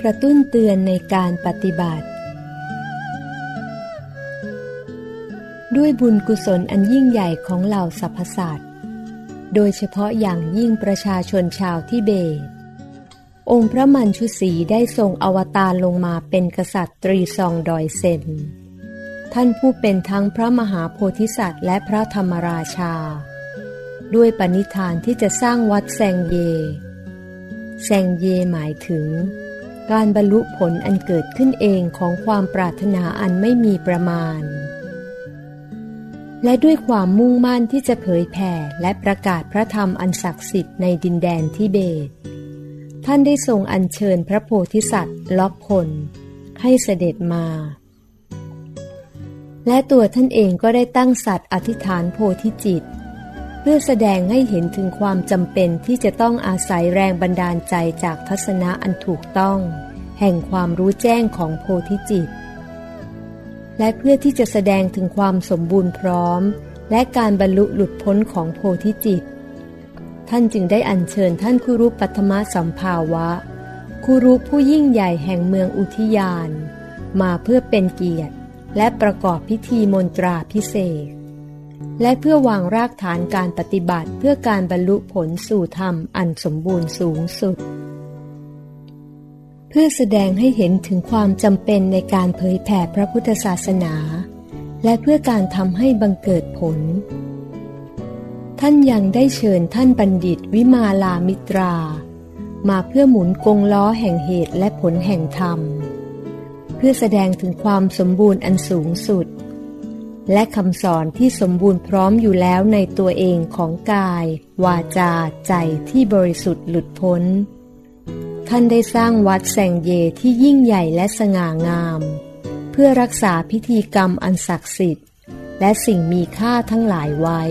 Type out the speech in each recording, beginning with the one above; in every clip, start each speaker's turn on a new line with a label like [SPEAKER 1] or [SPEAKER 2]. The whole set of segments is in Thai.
[SPEAKER 1] กระตุ้นเตือนในการปฏิบัติ ด้วยบุญกุศลอันยิ่งใหญ่ของเหล่าสรรพสัตว์ โดยเฉพาะอย่างยิ่งประชาชนชาวทิเบต องค์พระมัญชุสีได้ทรงอวตารลงมาเป็นกษัตริย์ตรีซองดอยเซน ท่านผู้เป็นทั้งพระมหาโพธิสัตว์และพระธรรมราชา ด้วยปณิธานที่จะสร้างวัดแซงเยแซงเยหมายถึง การบรรลุผลอันเกิดขึ้นเองของความปรารถนาอันไม่มีประมาณ และด้วยความมุ่งมั่นที่จะเผยแผ่และประกาศพระธรรมอันศักดิ์สิทธิ์ในดินแดนทิเบต ท่านได้ทรงอัญเชิญพระโพธิสัตว์ล็อกพล ให้เสด็จมา และตัวท่านเองก็ได้ตั้งสัตว์อธิษฐานโพธิจิต พื่อแสดงให้เห็นถึงความจำเป็นที่จะต้องอาศัยแรงบันดาลใจจากทัศนะอันถูกต้อง แห่งความรู้แจ้งของโพธิจิต และเพื่อที่จะแสดงถึงความสมบูรณ์พร้อม และการบรรลุหลุดพ้นของโพธิจิต ท่านจึงได้อัญเชิญท่านคุรุปัทมสัมภาวะ คุรุผู้ยิ่งใหญ่แห่งเมืองอุทยาน มาเพื่อเป็นเกียรติ และประกอบพิธีมนตราพิเศษ และเพื่อวางรากฐานการปฏิบัติเพื่อการบรรลุผลสู่ธรรมอันสมบูรณ์สูงสุด เพื่อแสดงให้เห็นถึงความจำเป็นในการเผยแผ่พระพุทธศาสนา และเพื่อการทำให้บังเกิดผล ท่านยังได้เชิญท่านบัณฑิตวิมาลามิตรา มาเพื่อหมุนกงล้อแห่งเหตุและผลแห่งธรรม เพื่อแสดงถึงความสมบูรณ์อันสูงสุด และคำสอนที่สมบูรณ์พร้อมอยู่แล้วในตัวเองของกาย วาจาใจที่บริสุทธิ์หลุดพ้น ท่านได้สร้างวัดแสงเยที่ยิ่งใหญ่และสง่างาม เพื่อรักษาพิธีกรรมอันศักดิ์สิทธิ์ และสิ่งมีค่าทั้งหลายไว้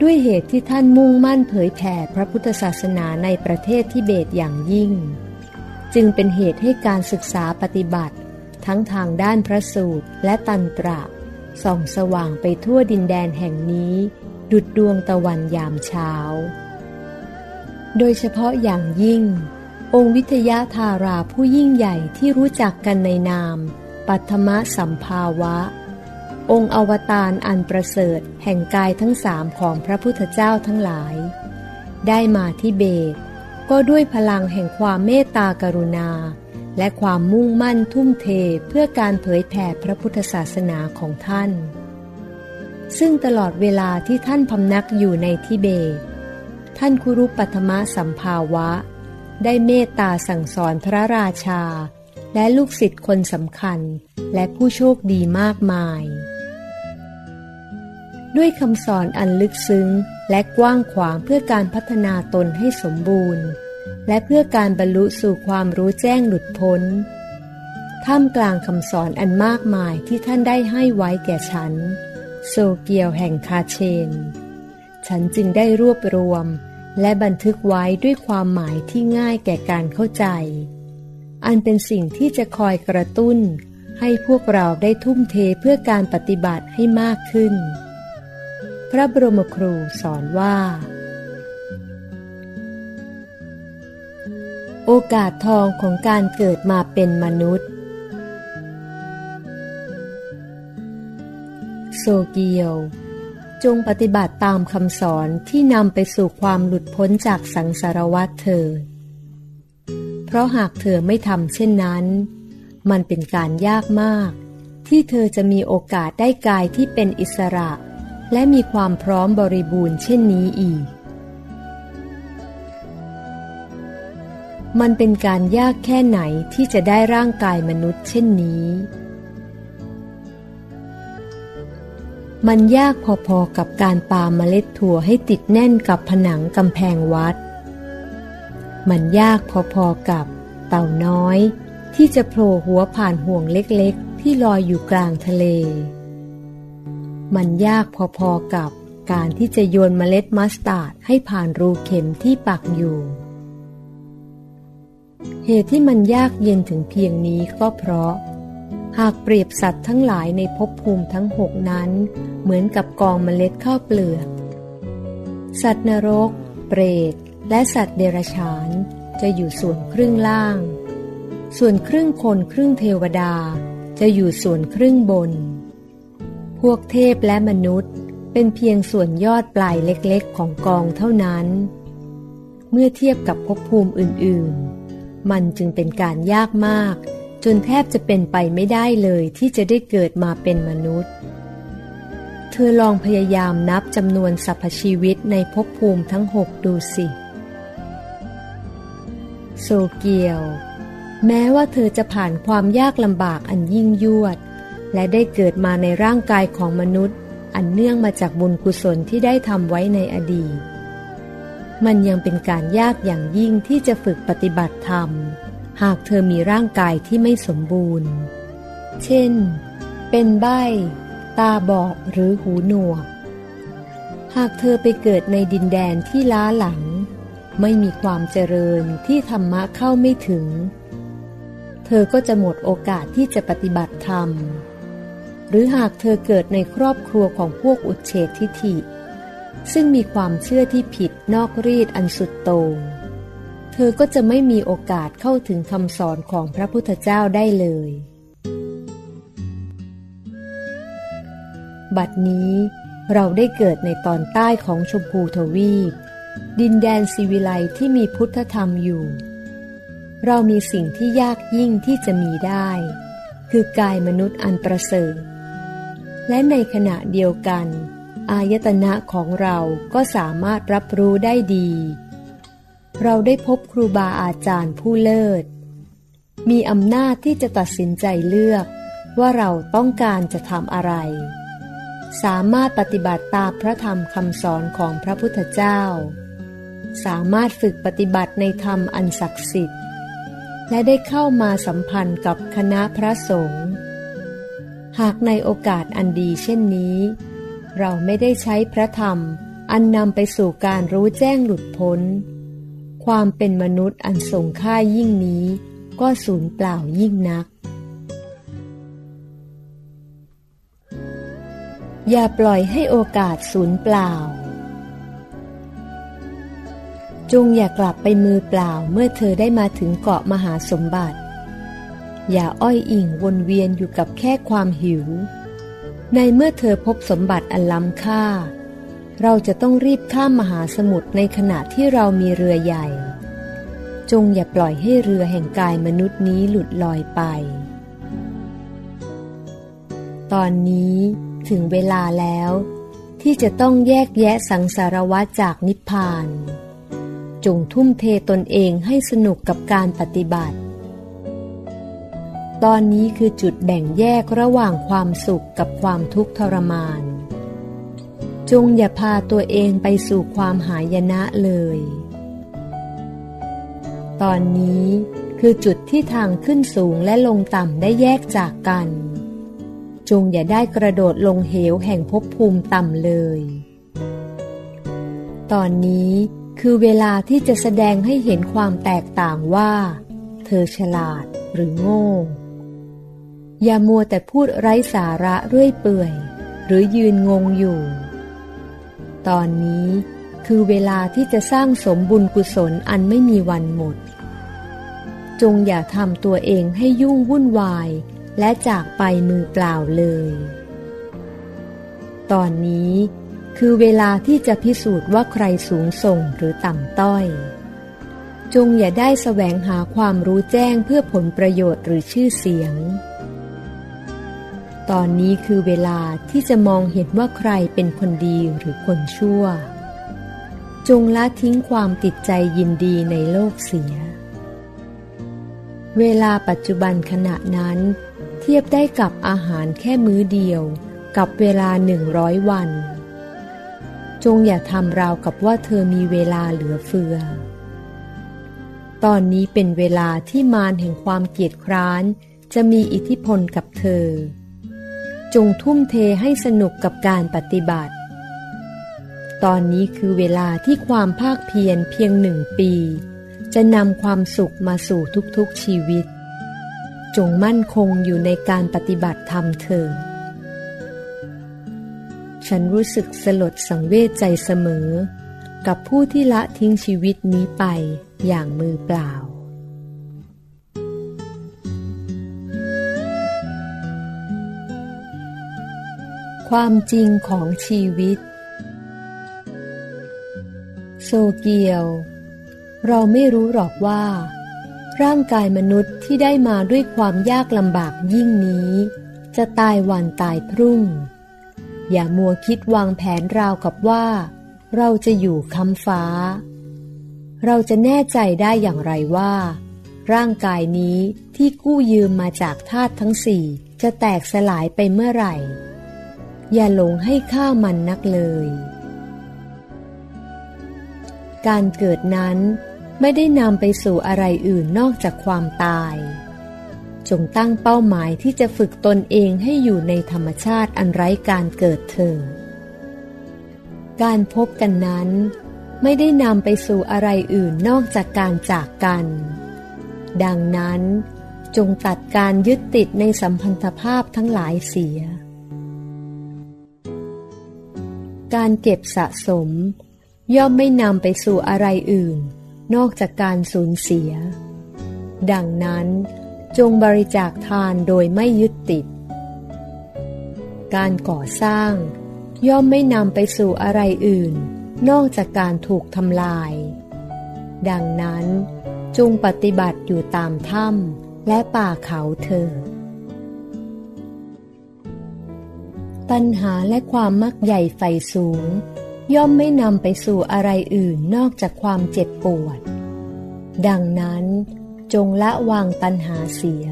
[SPEAKER 1] ด้วยเหตุที่ท่านมุ่งมั่นเผยแผ่พระพุทธศาสนาในประเทศทิเบตอย่างยิ่ง จึงเป็นเหตุให้การศึกษาปฏิบัติ ทั้งทางด้านพระสูตรและตันตระส่องสว่างไปทั่วดินแดนแห่งนี้ ดุดดวงตะวันยามเช้า โดยเฉพาะอย่างยิ่ง องค์วิทยาธาราผู้ยิ่งใหญ่ที่รู้จักกันในนาม ปัทมสัมภาวะ องค์อวตารอันประเสริฐแห่งกายทั้งสามของพระพุทธเจ้าทั้งหลาย ได้มาที่เบตก็ด้วยพลังแห่งความเมตตากรุณา และความมุ่งมั่นทุ่มเทเพื่อการเผยแผ่พระพุทธศาสนาของท่าน ซึ่งตลอดเวลาที่ท่านพำนักอยู่ในทิเบต ท่านคุรุปัทมะสัมภาวะ ได้เมตตาสั่งสอนพระราชา และลูกศิษย์คนสำคัญและผู้โชคดีมากมาย ด้วยคำสอนอันลึกซึ้งและกว้างขวางเพื่อการพัฒนาตนให้สมบูรณ์ และเพื่อการบรรลุสู่ความรู้แจ้งหลุดพ้น ท่ามกลางคำสอนอันมากมายที่ท่านได้ให้ไว้แก่ฉัน โซเกียวแห่งคาเชน ฉันจึงได้รวบรวม และบันทึกไว้ด้วยความหมายที่ง่ายแก่การเข้าใจ อันเป็นสิ่งที่จะคอยกระตุ้น ให้พวกเราได้ทุ่มเทเพื่อการปฏิบัติให้มากขึ้น พระบรมครูสอนว่า โอกาสทองของการเกิดมาเป็นมนุษย์ โซเกียว จงปฏิบัติตามคำสอนที่นำไปสู่ความหลุดพ้นจากสังสารวัฏเธอ เพราะหากเธอไม่ทำเช่นนั้น มันเป็นการยากมาก ที่เธอจะมีโอกาสได้กายที่เป็นอิสระ และมีความพร้อมบริบูรณ์เช่นนี้อีก มันเป็นการยากแค่ไหนที่จะได้ร่างกายมนุษย์เช่นนี้ มันยากพอๆกับการปาเมล็ดถั่วให้ติดแน่นกับผนังกำแพงวัด มันยากพอๆกับเต่าน้อย ที่จะโผล่หัวผ่านห่วงเล็กๆ ที่ลอยอยู่กลางทะเล มันยากพอๆกับการที่จะโยนเมล็ดมัสตาร์ดให้ผ่านรูเข็มที่ปักอยู่ เหตุที่มันยากเย็นถึงเพียงนี้ก็เพราะ หากเปรียบสัตว์ทั้งหลายในภพภูมิทั้งหกนั้น เหมือนกับกองเมล็ดข้าวเปลือก สัตว์นรก เปรต และสัตว์เดรัจฉานจะอยู่ส่วนครึ่งล่าง ส่วนครึ่งคนครึ่งเทวดาจะอยู่ส่วนครึ่งบน พวกเทพและมนุษย์เป็นเพียงส่วนยอดปลายเล็กๆของกองเท่านั้น เมื่อเทียบกับภพภูมิอื่นๆ มันจึงเป็นการยากมาก จนแทบจะเป็นไปไม่ได้เลยที่จะได้เกิดมาเป็นมนุษย์ เธอลองพยายามนับจำนวนสรรพชีวิตในภพภูมิทั้งหกดูสิ โซเกียว แม้ว่าเธอจะผ่านความยากลำบากอันยิ่งยวด และได้เกิดมาในร่างกายของมนุษย์ อันเนื่องมาจากบุญกุศลที่ได้ทำไว้ในอดีต มันยังเป็นการยากอย่างยิ่งที่จะฝึกปฏิบัติธรรม หากเธอมีร่างกายที่ไม่สมบูรณ์ เช่น เป็นใบ้ ตาบอดหรือหูหนวก หากเธอไปเกิดในดินแดนที่ล้าหลัง ไม่มีความเจริญที่ธรรมะเข้าไม่ถึง เธอก็จะหมดโอกาสที่จะปฏิบัติธรรม หรือหากเธอเกิดในครอบครัวของพวกอุดเฉทิฐิ ซึ่งมีความเชื่อที่ผิดนอกรีดอันสุดโตง่งเธอก็จะไม่มีโอกาสเข้าถึงคำสอนของพระพุทธเจ้าได้เลย บัดนี้เราได้เกิดในตอนใต้ของชมพูทวีป ดินแดนสิวิไลที่มีพุทธธรรมอยู่ เรามีสิ่งที่ยากยิ่งที่จะมีได้ คือกายมนุษย์อันประเสริฐ และในขณะเดียวกัน อายตนะของเราก็สามารถรับรู้ได้ดี เราได้พบครูบาอาจารย์ผู้เลิศ มีอำนาจที่จะตัดสินใจเลือกว่าเราต้องการจะทำอะไร สามารถปฏิบัติตามพระธรรมคำสอนของพระพุทธเจ้า สามารถฝึกปฏิบัติในธรรมอันศักดิ์สิทธิ์ และได้เข้ามาสัมพันธ์กับคณะพระสงฆ์ หากในโอกาสอันดีเช่นนี้ เราไม่ได้ใช้พระธรรม อันนำไปสู่การรู้แจ้งหลุดพ้น ความเป็นมนุษย์อันทรงค่ายิ่งนี้ ก็สูญเปล่ายิ่งนัก อย่าปล่อยให้โอกาสสูญเปล่า จงอย่ากลับไปมือเปล่าเมื่อเธอได้มาถึงเกาะมหาสมบัติ อย่าอ้อยอิงวนเวียนอยู่กับแค่ความหิว ในเมื่อเธอพบสมบัติอันล้ำค่า เราจะต้องรีบข้ามมหาสมุทรในขณะที่เรามีเรือใหญ่ จงอย่าปล่อยให้เรือแห่งกายมนุษย์นี้หลุดลอยไป ตอนนี้ถึงเวลาแล้ว ที่จะต้องแยกแยะสังสารวัฏจากนิพพาน จงทุ่มเทตนเองให้สนุกกับการปฏิบัติ ตอนนี้คือจุดแบ่งแยกระหว่างความสุขกับความทุกข์ทรมาน จงอย่าพาตัวเองไปสู่ความหายนะเลย ตอนนี้คือจุดที่ทางขึ้นสูงและลงต่ำได้แยกจากกัน จงอย่าได้กระโดดลงเหวแห่งภพภูมิต่ำเลย ตอนนี้คือเวลาที่จะแสดงให้เห็นความแตกต่างว่า เธอฉลาดหรือโง่ อย่ามัวแต่พูดไร้สาระเรื่อยเปื่อย หรือยืนงงอยู่ ตอนนี้คือเวลาที่จะสร้างสมบุญกุศลอันไม่มีวันหมด จงอย่าทำตัวเองให้ยุ่งวุ่นวาย และจากไปมือเปล่าเลย ตอนนี้คือเวลาที่จะพิสูจน์ว่าใครสูงส่งหรือต่ำต้อย จงอย่าได้แสวงหาความรู้แจ้งเพื่อผลประโยชน์หรือชื่อเสียง ตอนนี้คือเวลาที่จะมองเห็นว่าใครเป็นคนดีหรือคนชั่ว จงละทิ้งความติดใจยินดีในโลกเสีย เวลาปัจจุบันขณะนั้น เทียบได้กับอาหารแค่มื้อเดียวกับเวลาหนึ่งร้อยวัน จงอย่าทำราวกับว่าเธอมีเวลาเหลือเฟือ ตอนนี้เป็นเวลาที่มารแห่งความเกียจคร้านจะมีอิทธิพลกับเธอ จงทุ่มเทให้สนุกกับการปฏิบัติ ตอนนี้คือเวลาที่ความภาคเพียรเพียงหนึ่งปี จะนำความสุขมาสู่ทุกๆชีวิต จงมั่นคงอยู่ในการปฏิบัติธรรมเถิดฉันรู้สึกสลดสังเวชใจเสมอ กับผู้ที่ละทิ้งชีวิตนี้ไปอย่างมือเปล่า ความจริงของชีวิต โซเกียว เราไม่รู้หรอกว่า ร่างกายมนุษย์ที่ได้มาด้วยความยากลำบากยิ่งนี้ จะตายวันตายพรุ่ง อย่ามัวคิดวางแผนราวกับว่า เราจะอยู่ค้ำฟ้า เราจะแน่ใจได้อย่างไรว่า ร่างกายนี้ที่กู้ยืมมาจากธาตุทั้งสี่จะแตกสลายไปเมื่อไหร่ อย่าหลงให้ค่ามันนักเลย การเกิดนั้นไม่ได้นำไปสู่อะไรอื่นนอกจากความตาย จงตั้งเป้าหมายที่จะฝึกตนเองให้อยู่ในธรรมชาติอันไร้การเกิดเถิดการพบกันนั้น ไม่ได้นำไปสู่อะไรอื่นนอกจากการจากกัน ดังนั้นจงตัดการยึดติดในสัมพันธภาพทั้งหลายเสีย การเก็บสะสม ย่อมไม่นำไปสู่อะไรอื่น นอกจากการสูญเสีย ดังนั้นจงบริจาคทานโดยไม่ยึดติด การก่อสร้าง ย่อมไม่นำไปสู่อะไรอื่น นอกจากการถูกทำลาย ดังนั้นจงปฏิบัติอยู่ตามถ้ำและป่าเขาเถิด ตัณหาและความมักใหญ่ไฟสูง ย่อมไม่นำไปสู่อะไรอื่นนอกจากความเจ็บปวด ดังนั้นจงละวางตัณหาเสีย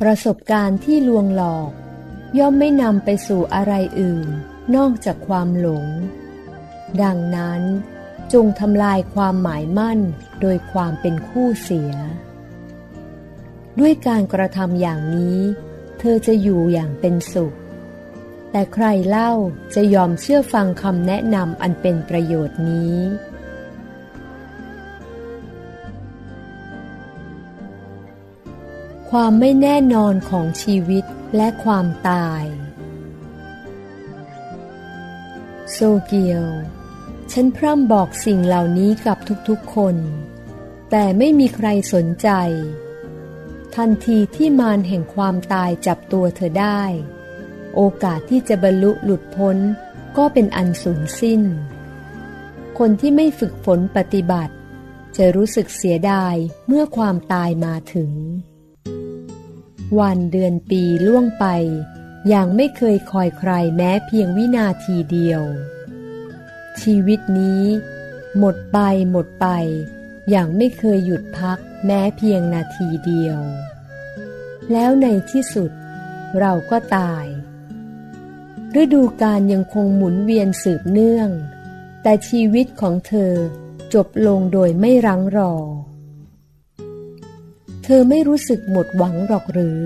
[SPEAKER 1] ประสบการณ์ที่ลวงหลอก ย่อมไม่นำไปสู่อะไรอื่น นอกจากความหลง ดังนั้นจงทำลายความหมายมั่นโดยความเป็นคู่เสีย ด้วยการกระทำอย่างนี้ เธอจะอยู่อย่างเป็นสุข แต่ใครเล่าจะยอมเชื่อฟังคำแนะนำอันเป็นประโยชน์นี้ ความไม่แน่นอนของชีวิตและความตาย โซเกียว ฉันพร่ำบอกสิ่งเหล่านี้กับทุกๆคน แต่ไม่มีใครสนใจ ทันทีที่มารแห่งความตายจับตัวเธอได้ โอกาสที่จะบรรลุหลุดพ้นก็เป็นอันสูญสิ้น คนที่ไม่ฝึกฝนปฏิบัติ จะรู้สึกเสียดายเมื่อความตายมาถึง วันเดือนปีล่วงไป อย่างไม่เคยคอยใครแม้เพียงวินาทีเดียว ชีวิตนี้ หมดไปหมดไป อย่างไม่เคยหยุดพักแม้เพียงนาทีเดียว แล้วในที่สุดเราก็ตาย ฤดูกาลยังคงหมุนเวียนสืบเนื่อง แต่ชีวิตของเธอจบลงโดยไม่รั้งรอ เธอไม่รู้สึกหมดหวังหรอกหรือ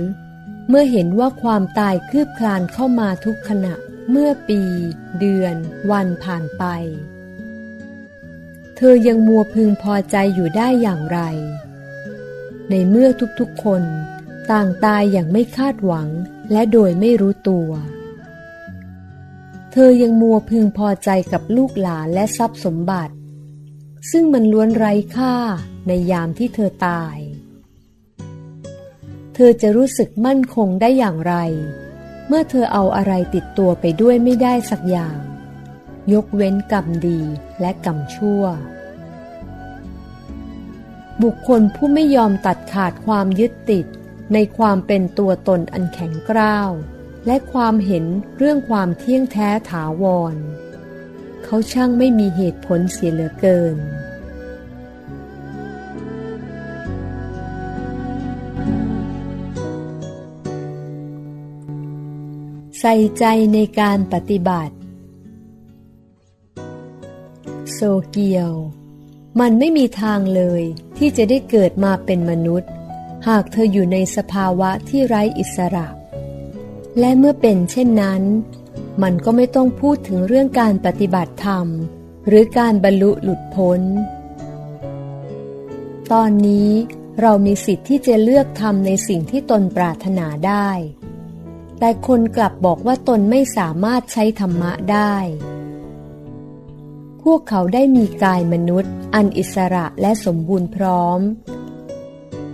[SPEAKER 1] เมื่อเห็นว่าความตายคืบคลานเข้ามาทุกขณะเมื่อปี เดือน วันผ่านไป เธอยังมัวพึงพอใจอยู่ได้อย่างไร ในเมื่อทุกๆคน ต่างตายอย่างไม่คาดหวังและโดยไม่รู้ตัว เธอยังมัวพึงพอใจกับลูกหลานและทรัพย์สมบัติ ซึ่งมันล้วนไร้ค่าในยามที่เธอตาย เธอจะรู้สึกมั่นคงได้อย่างไร เมื่อเธอเอาอะไรติดตัวไปด้วยไม่ได้สักอย่าง ยกเว้นกรรมดีและกรรมชั่ว บุคคลผู้ไม่ยอมตัดขาดความยึดติดในความเป็นตัวตนอันแข็งกร้าว และความเห็นเรื่องความเที่ยงแท้ถาวร เขาช่างไม่มีเหตุผลเสียเหลือเกิน ใส่ใจในการปฏิบัติ โซเกียว มันไม่มีทางเลยที่จะได้เกิดมาเป็นมนุษย์ หากเธออยู่ในสภาวะที่ไร้อิสระ และเมื่อเป็นเช่นนั้น มันก็ไม่ต้องพูดถึงเรื่องการปฏิบัติธรรม หรือการบรรลุหลุดพ้น ตอนนี้เรามีสิทธิ์ที่จะเลือกทำในสิ่งที่ตนปรารถนาได้ แต่คนกลับบอกว่าตนไม่สามารถใช้ธรรมะได้ พวกเขาได้มีกายมนุษย์ อันอิสระและสมบูรณ์พร้อม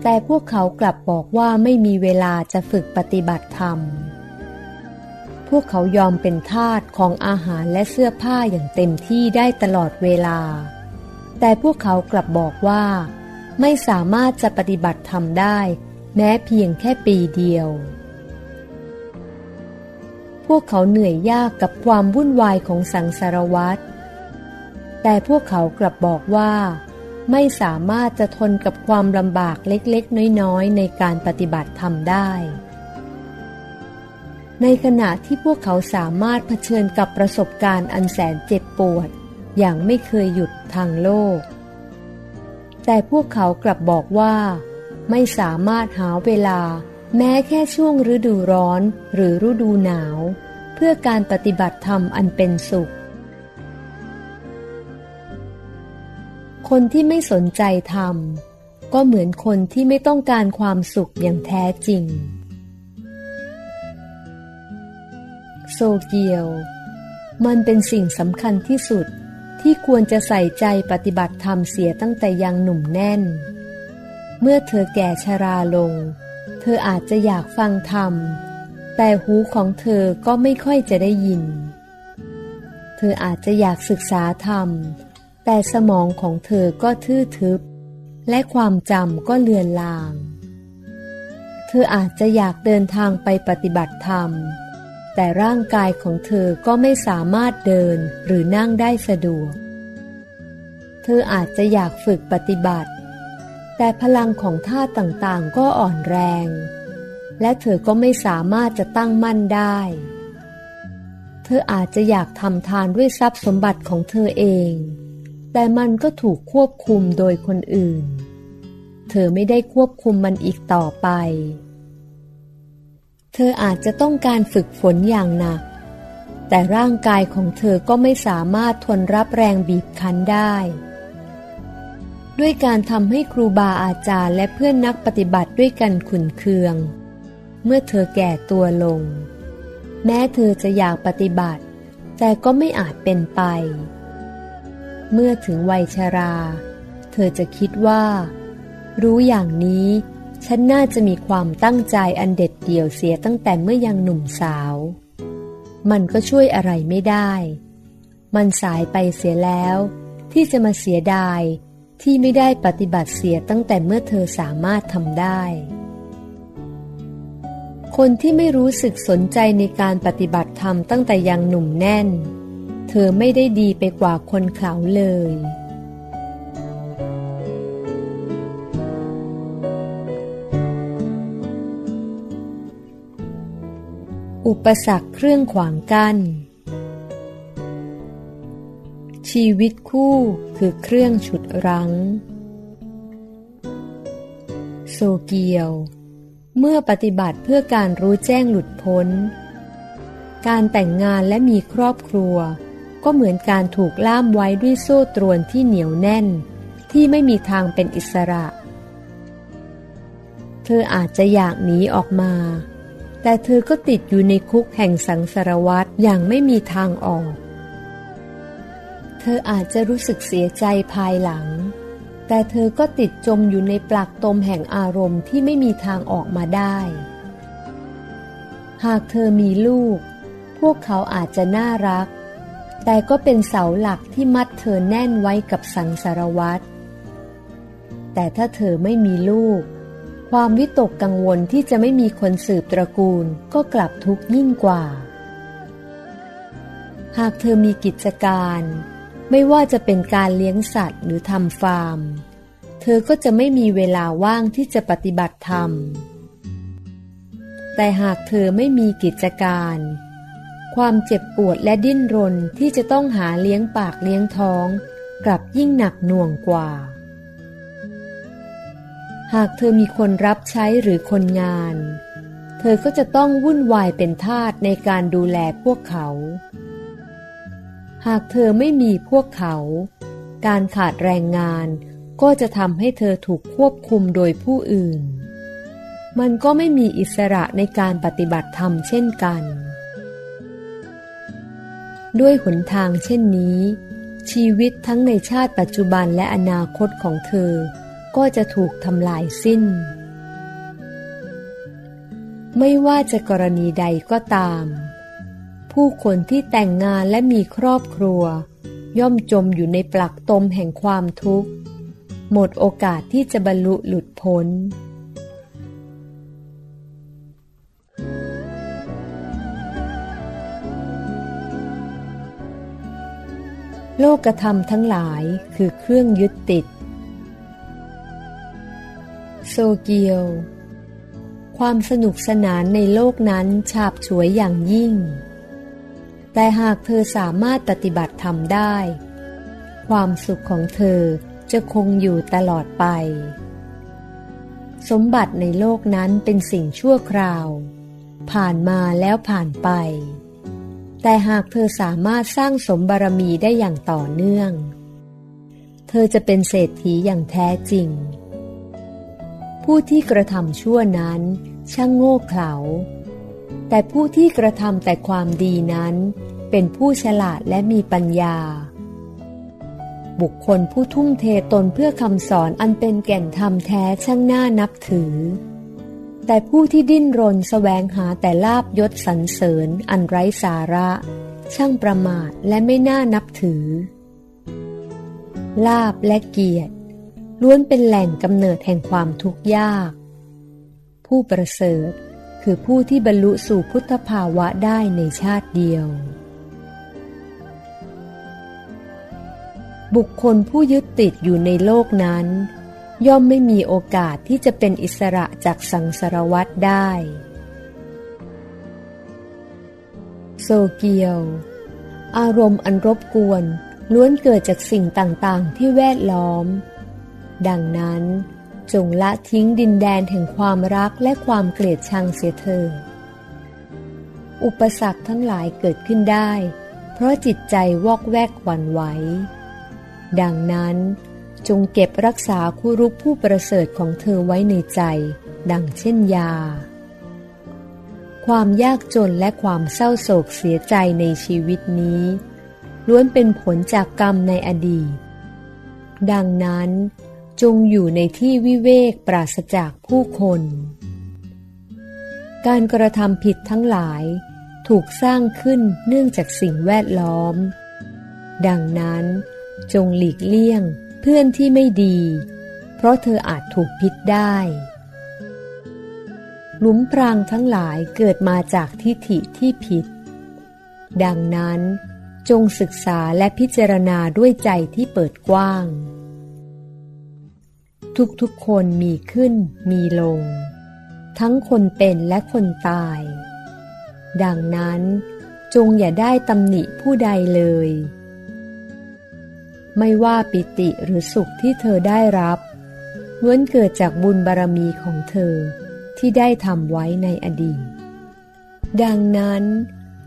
[SPEAKER 1] แต่พวกเขากลับบอกว่าไม่มีเวลาจะฝึกปฏิบัติธรรม พวกเขายอมเป็นทาสของอาหารและเสื้อผ้าอย่างเต็มที่ได้ตลอดเวลา แต่พวกเขากลับบอกว่า ไม่สามารถจะปฏิบัติธรรมได้ แม้เพียงแค่ปีเดียว พวกเขาเหนื่อยยากกับความวุ่นวายของสังสารวัตรแต่พวกเขากลับบอกว่า ไม่สามารถจะทนกับความลำบากเล็กๆ น้อยๆ ในการปฏิบัติธรรมได้ ในขณะที่พวกเขาสามารถเผชิญกับประสบการณ์อันแสนเจ็บปวด อย่างไม่เคยหยุดทางโลก แต่พวกเขากลับบอกว่า ไม่สามารถหาเวลา แม้แค่ช่วงฤดูร้อนหรือฤดูหนาว เพื่อการปฏิบัติธรรมอันเป็นสุข คนที่ไม่สนใจธรรมก็เหมือนคนที่ไม่ต้องการความสุขอย่างแท้จริง ซเกียว มันเป็นสิ่งสำคัญที่สุดที่ควรจะใส่ใจปฏิบัติธรรมเสียตั้งแต่ยังหนุ่มแน่น เมื่อเธอแก่ชราลง เธออาจจะอยากฟังธรรม แต่หูของเธอก็ไม่ค่อยจะได้ยิน เธออาจจะอยากศึกษาธรรม แต่สมองของเธอก็ทื่อทึบ และความจำก็เลือนลาง เธออาจจะอยากเดินทางไปปฏิบัติธรรม แต่ร่างกายของเธอก็ไม่สามารถเดินหรือนั่งได้สะดวก เธออาจจะอยากฝึกปฏิบัติ แต่พลังของท่าต่างๆก็อ่อนแรง และเธอก็ไม่สามารถจะตั้งมั่นได้ เธออาจจะอยากทำทานด้วยทรัพย์สมบัติของเธอเอง แต่มันก็ถูกควบคุมโดยคนอื่น เธอไม่ได้ควบคุมมันอีกต่อไป เธออาจจะต้องการฝึกฝนอย่างหนัก แต่ร่างกายของเธอก็ไม่สามารถทนรับแรงบีบคั้นได้ ด้วยการทำให้ครูบาอาจารย์และเพื่อนนักปฏิบัติด้วยกันขุนเคือง เมื่อเธอแก่ตัวลง แม้เธอจะอยากปฏิบัติ แต่ก็ไม่อาจเป็นไป เมื่อถึงวัยชรา เธอจะคิดว่า รู้อย่างนี้ ฉันน่าจะมีความตั้งใจอันเด็ดเดี่ยวเสียตั้งแต่เมื่อยังหนุ่มสาว มันก็ช่วยอะไรไม่ได้ มันสายไปเสียแล้ว ที่จะมาเสียดายที่ไม่ได้ปฏิบัติเสียตั้งแต่เมื่อเธอสามารถทำได้ คนที่ไม่รู้สึกสนใจในการปฏิบัติธรรมตั้งแต่ยังหนุ่มแน่น เธอไม่ได้ดีไปกว่าคนเขาเลย อุปสรรคเครื่องขวางกัน้น ชีวิตคู่คือเครื่องฉุดรั้ง โซเกียว เมื่อปฏิบัติเพื่อการรู้แจ้งหลุดพ้น การแต่งงานและมีครอบครัว ก็เหมือนการถูกล่ามไว้ด้วยโซ่ตรวนที่เหนียวแน่น ที่ไม่มีทางเป็นอิสระ เธออาจจะอยากหนีออกมา แต่เธอก็ติดอยู่ในคุกแห่งสังสารวัฏอย่างไม่มีทางออก เธออาจจะรู้สึกเสียใจภายหลัง แต่เธอก็ติดจมอยู่ในปลักตมแห่งอารมณ์ที่ไม่มีทางออกมาได้ หากเธอมีลูก พวกเขาอาจจะน่ารัก แต่ก็เป็นเสาหลักที่มัดเธอแน่นไว้กับสังสารวัตรแต่ถ้าเธอไม่มีลูก ความวิตกกังวลที่จะไม่มีคนสืบตระกูลก็กลับทุกข์ยิ่งกว่า หากเธอมีกิจการ ไม่ว่าจะเป็นการเลี้ยงสัตว์หรือทำฟาร์ม เธอก็จะไม่มีเวลาว่างที่จะปฏิบัติธรรม แต่หากเธอไม่มีกิจการ ความเจ็บปวดและดิ้นรนที่จะต้องหาเลี้ยงปากเลี้ยงท้อง กลับยิ่งหนักหน่วงกว่า หากเธอมีคนรับใช้หรือคนงาน เธอก็จะต้องวุ่นวายเป็นทาสในการดูแลพวกเขา หากเธอไม่มีพวกเขา การขาดแรงงานก็จะทำให้เธอถูกควบคุมโดยผู้อื่น มันก็ไม่มีอิสระในการปฏิบัติธรรมเช่นกัน ด้วยหนทางเช่นนี้ ชีวิตทั้งในชาติปัจจุบันและอนาคตของเธอ ก็จะถูกทำลายสิ้น ไม่ว่าจะกรณีใดก็ตาม ผู้คนที่แต่งงานและมีครอบครัว ย่อมจมอยู่ในปลักตมแห่งความทุกข์ หมดโอกาสที่จะบรรลุหลุดพ้นโลกธรรมทั้งหลายคือเครื่องยึดติด เกียว ความสนุกสนานในโลกนั้นฉาบฉวยอย่างยิ่ง แต่หากเธอสามารถปฏิบัติธรรมได้ ความสุขของเธอจะคงอยู่ตลอดไป สมบัติในโลกนั้นเป็นสิ่งชั่วคราว ผ่านมาแล้วผ่านไป แต่หากเธอสามารถสร้างสมบารมีได้อย่างต่อเนื่อง เธอจะเป็นเศรษฐีอย่างแท้จริง ผู้ที่กระทำชั่วนั้นช่างโง่เขลา แต่ผู้ที่กระทำแต่ความดีนั้น เป็นผู้ฉลาดและมีปัญญา บุคคลผู้ทุ่มเทตนเพื่อคำสอนอันเป็นแก่นธรรมแท้ช่างน่านับถือ แต่ผู้ที่ดิ้นรนสแสวงหาแต่ลาบยศสรรเสริญอันไร้สาระ ช่างประมาทและไม่น่านับถือ ลาบและเกียรติ ล้วนเป็นแหล่งกำเนิดแห่งความทุกข์ยาก ผู้ประเสริฐคือผู้ที่บรรลุสู่พุทธภาวะได้ในชาติเดียว บุคคลผู้ยึดติดอยู่ในโลกนั้น ย่อมไม่มีโอกาสที่จะเป็นอิสระจากสังสารวัฏได้ โซเกียว อารมณ์อันรบกวนล้วนเกิดจากสิ่งต่างๆ ที่แวดล้อม ดังนั้น จงละทิ้งดินแดนแห่งความรักและความเกลียดชังเสียเถิดอุปสรรคทั้งหลายเกิดขึ้นได้ เพราะจิตใจวอกแวกหวั่นไหว ดังนั้นจงเก็บรักษาคู่รุกผู้ประเสริฐของเธอไว้ในใจ ดังเช่นยา ความยากจนและความเศร้าโศกเสียใจในชีวิตนี้ ล้วนเป็นผลจากกรรมในอดีต ดังนั้น จงอยู่ในที่วิเวกปราศจากผู้คน การกระทำผิดทั้งหลาย ถูกสร้างขึ้นเนื่องจากสิ่งแวดล้อม ดังนั้น จงหลีกเลี่ยงเพื่อนที่ไม่ดี เพราะเธออาจถูกพิษได้ หลุมพรางทั้งหลายเกิดมาจากทิฏฐิที่ผิด ดังนั้นจงศึกษาและพิจารณาด้วยใจที่เปิดกว้าง ทุกๆคนมีขึ้นมีลง ทั้งคนเป็นและคนตาย ดังนั้นจงอย่าได้ตำหนิผู้ใดเลย ไม่ว่าปิติหรือสุขที่เธอได้รับล้วนเกิดจากบุญบารมีของเธอที่ได้ทำไว้ในอดีต ดังนั้น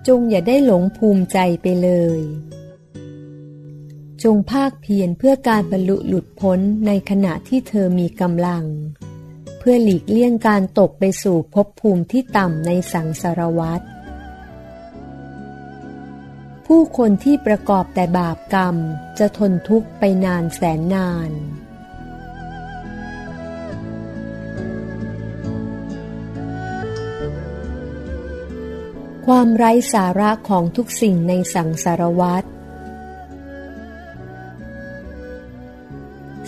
[SPEAKER 1] จงอย่าได้หลงภูมิใจไปเลย จงภาคเพียรเพื่อการบรรลุหลุดพ้นในขณะที่เธอมีกำลัง เพื่อหลีกเลี่ยงการตกไปสู่ภพภูมิที่ต่ำในสังสารวัฏผู้คนที่ประกอบแต่บาปกรรมจะทนทุกข์ไปนานแสนนาน ความไร้สาระของทุกสิ่งในสังสารวัฏ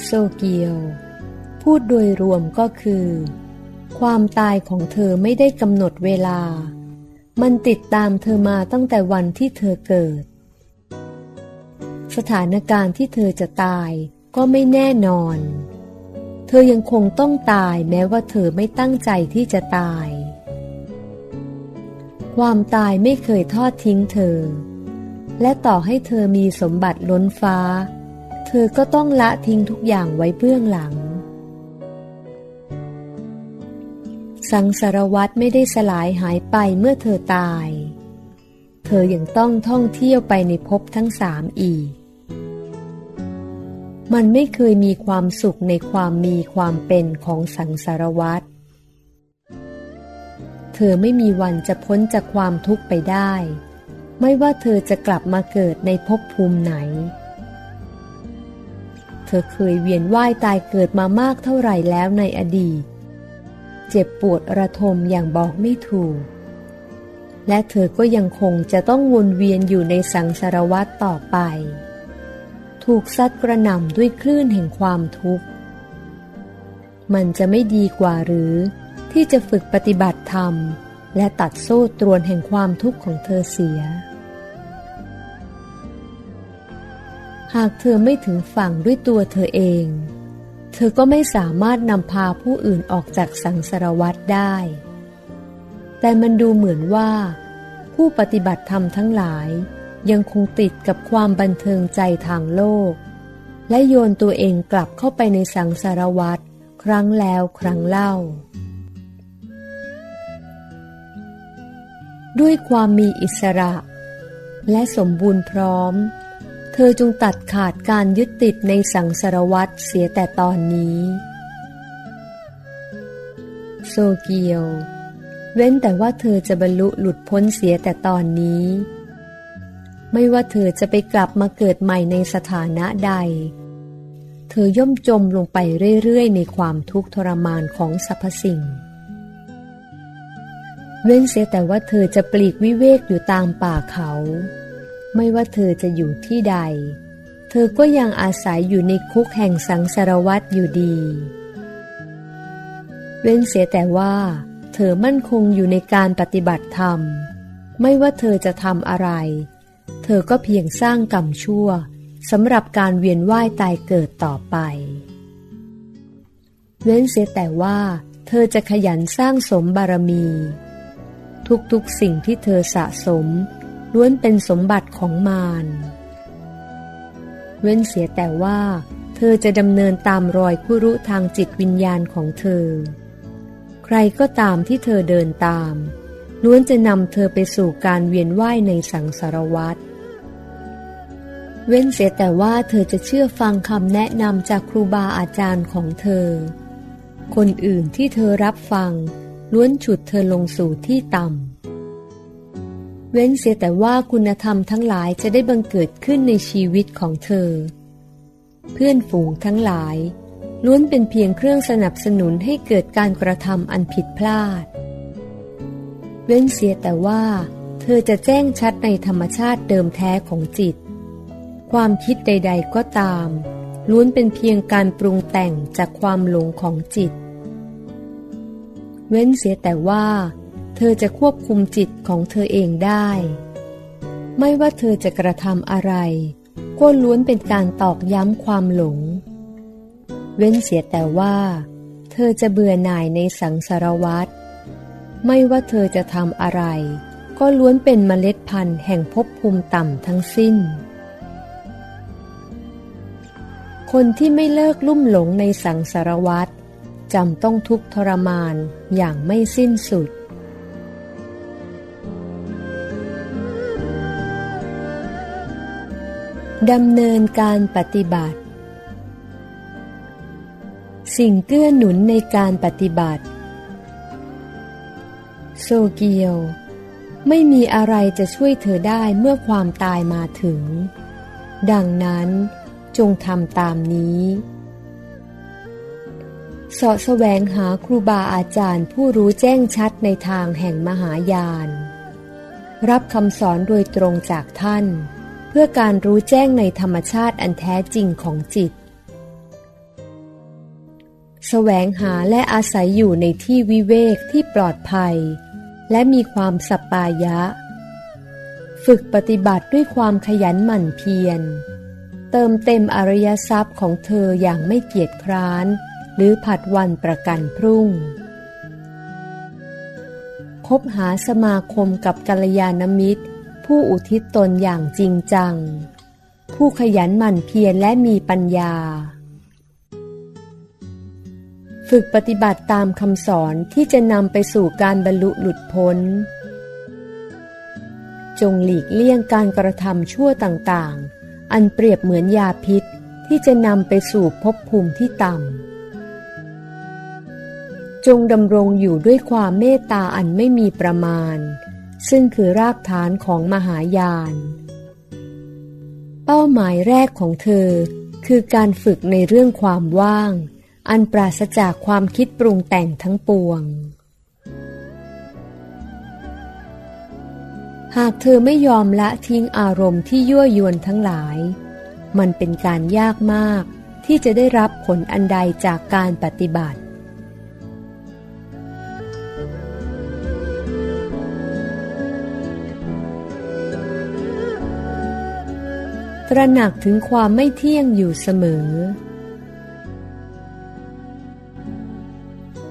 [SPEAKER 1] โซเกียว พูดโดยรวมก็คือ ความตายของเธอไม่ได้กำหนดเวลา มันติดตามเธอมาตั้งแต่วันที่เธอเกิด สถานการณ์ที่เธอจะตายก็ไม่แน่นอน เธอยังคงต้องตายแม้ว่าเธอไม่ตั้งใจที่จะตาย ความตายไม่เคยทอดทิ้งเธอ และต่อให้เธอมีสมบัติล้นฟ้า เธอก็ต้องละทิ้งทุกอย่างไว้เบื้องหลัง สังสารวัตไม่ได้สลายหายไปเมื่อเธอตาย เธอยังต้องท่องเที่ยวไปในภพทั้งสามอีก มันไม่เคยมีความสุขในความมีความเป็นของสังสารวัตเธอไม่มีวันจะพ้นจากความทุกข์ไปได้ ไม่ว่าเธอจะกลับมาเกิดในภพภูมิไหน เธอเคยเวียนว่ายตายเกิดมามากเท่าไหร่แล้วในอดีต เจ็บปวดระทมอย่างบอกไม่ถูก และเธอก็ยังคงจะต้องวนเวียนอยู่ในสังสารวัตต่อไป ถูกซัดกระหน่ำด้วยคลื่นแห่งความทุกข์ มันจะไม่ดีกว่าหรือ ที่จะฝึกปฏิบัติธรรม และตัดโซ่ตรวนแห่งความทุกข์ของเธอเสีย หากเธอไม่ถึงฝั่งด้วยตัวเธอเอง เธอก็ไม่สามารถนำพาผู้อื่นออกจากสังสารวัฏได้ แต่มันดูเหมือนว่า ผู้ปฏิบัติธรรมทั้งหลาย ยังคงติดกับความบันเทิงใจทางโลก และโยนตัวเองกลับเข้าไปในสังสารวัฏครั้งแล้วครั้งเล่า ด้วยความมีอิสระ และสมบูรณ์พร้อม เธอจงตัดขาดการยึดติดในสังสารวัตรเสียแต่ตอนนี้ โซเกียว เว้นแต่ว่าเธอจะบรรลุหลุดพ้นเสียแต่ตอนนี้ ไม่ว่าเธอจะไปกลับมาเกิดใหม่ในสถานะใด เธอย่อมจมลงไปเรื่อยๆ ในความทุกข์ทรมานของสรรพสิ่ง เว้นเสียแต่ว่าเธอจะปลีกวิเวกอยู่ตามป่าเขา ไม่ว่าเธอจะอยู่ที่ใด เธอก็ยังอาศัยอยู่ในคุกแห่งสังสารวัตรอยู่ดี เว้นเสียแต่ว่า เธอมั่นคงอยู่ในการปฏิบัติธรรม ไม่ว่าเธอจะทำอะไร เธอก็เพียงสร้างกรรมชั่วสำหรับการเวียนว่ายตายเกิดต่อไป เว้นเสียแต่ว่า เธอจะขยันสร้างสมบารมี ทุกๆสิ่งที่เธอสะสม ล้วนเป็นสมบัติของมารเว้นเสียแต่ว่าเธอจะดำเนินตามรอยผู้รู้ทางจิตวิญญาณของเธอ ใครก็ตามที่เธอเดินตาม ล้วนจะนำเธอไปสู่การเวียนว่ายในสังสารวัฏเว้นเสียแต่ว่าเธอจะเชื่อฟังคำแนะนำจากครูบาอาจารย์ของเธอ คนอื่นที่เธอรับฟัง ล้วนฉุดเธอลงสู่ที่ต่ำ เว้นเสียแต่ว่าคุณธรรมทั้งหลายจะได้บังเกิดขึ้นในชีวิตของเธอ เพื่อนฝูงทั้งหลาย ล้วนเป็นเพียงเครื่องสนับสนุนให้เกิดการกระทำอันผิดพลาด เว้นเสียแต่ว่า เธอจะแจ้งชัดในธรรมชาติเดิมแท้ของจิต ความคิดใด ๆ ก็ตาม ล้วนเป็นเพียงการปรุงแต่งจากความหลงของจิต เว้นเสียแต่ว่า เธอจะควบคุมจิตของเธอเองได้ ไม่ว่าเธอจะกระทำอะไร ก็ล้วนเป็นการตอกย้ำความหลง เว้นเสียแต่ว่า เธอจะเบื่อหน่ายในสังสารวัตรไม่ว่าเธอจะทำอะไร ก็ล้วนเป็นเมล็ดพันธุ์แห่งภพภูมิต่ำทั้งสิ้น คนที่ไม่เลิกลุ่มหลงในสังสารวัตรจำต้องทุกข์ทรมานอย่างไม่สิ้นสุด ดำเนินการปฏิบัติ สิ่งเกื้อหนุนในการปฏิบัติ โซเกียว ไม่มีอะไรจะช่วยเธอได้เมื่อความตายมาถึง ดังนั้นจงทำตามนี้สาะแสวงหาครูบาอาจารย์ผู้รู้แจ้งชัดในทางแห่งมหายาน รับคำสอนโดยตรงจากท่าน พื่อการรู้แจ้งในธรรมชาติอันแท้จริงของจิต แสวงหาและอาศัยอยู่ในที่วิเวกที่ปลอดภัย และมีความสัปปายะ ฝึกปฏิบัติด้วยความขยันหมั่นเพียร เติมเต็มอริยทรัพย์ของเธออย่างไม่เกียจคร้าน หรือผัดวันประกันพรุ่ง คบหาสมาคมกับกัลยาณมิตร ผู้อุทิศตนอย่างจริงจัง ผู้ขยันหมั่นเพียรและมีปัญญา ฝึกปฏิบัติตามคำสอนที่จะนำไปสู่การบรรลุหลุดพ้น จงหลีกเลี่ยงการกระทำชั่วต่างๆ อันเปรียบเหมือนยาพิษที่จะนำไปสู่ภพภูมิที่ต่ำ จงดำรงอยู่ด้วยความเมตตาอันไม่มีประมาณ ซึ่งคือรากฐานของมหายาน เป้าหมายแรกของเธอ คือการฝึกในเรื่องความว่าง อันปราศจากความคิดปรุงแต่งทั้งปวง หากเธอไม่ยอมละทิ้งอารมณ์ที่ยั่วยวนทั้งหลาย มันเป็นการยากมากที่จะได้รับผลอันใดจากการปฏิบัติ ตระหนักถึงความไม่เที่ยงอยู่เสมอ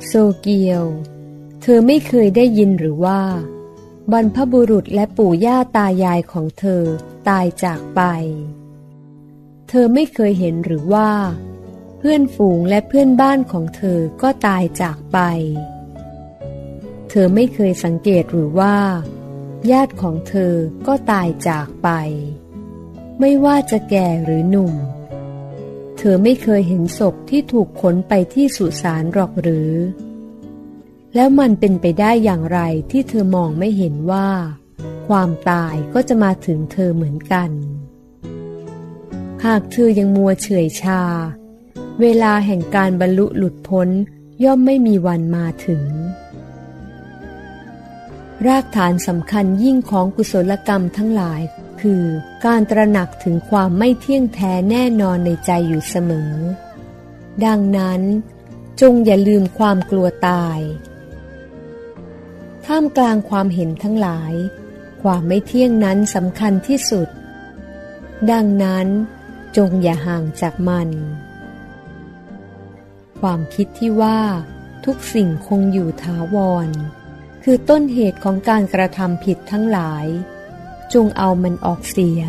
[SPEAKER 1] โซเกียว เธอไม่เคยได้ยินหรือว่า บรรพบุรุษและปู่ย่าตายายของเธอตายจากไป เธอไม่เคยเห็นหรือว่า เพื่อนฝูงและเพื่อนบ้านของเธอก็ตายจากไป เธอไม่เคยสังเกตหรือว่า ญาติของเธอก็ตายจากไป ไม่ว่าจะแก่หรือหนุ่ม เธอไม่เคยเห็นศพที่ถูกขนไปที่สุสานหรอกหรือ แล้วมันเป็นไปได้อย่างไรที่เธอมองไม่เห็นว่า ความตายก็จะมาถึงเธอเหมือนกัน หากเธอยังมัวเฉยชา เวลาแห่งการบรรลุหลุดพ้นย่อมไม่มีวันมาถึง รากฐานสำคัญยิ่งของกุศลกรรมทั้งหลาย คือ การตระหนักถึงความไม่เที่ยงแท้แน่นอนในใจอยู่เสมอ ดังนั้น จงอย่าลืมความกลัวตาย ท่ามกลางความเห็นทั้งหลาย ความไม่เที่ยงนั้นสำคัญที่สุด ดังนั้นจงอย่าห่างจากมัน ความคิดที่ว่า ทุกสิ่งคงอยู่ถาวร คือต้นเหตุของการกระทำผิดทั้งหลาย จงเอามันออกเสีย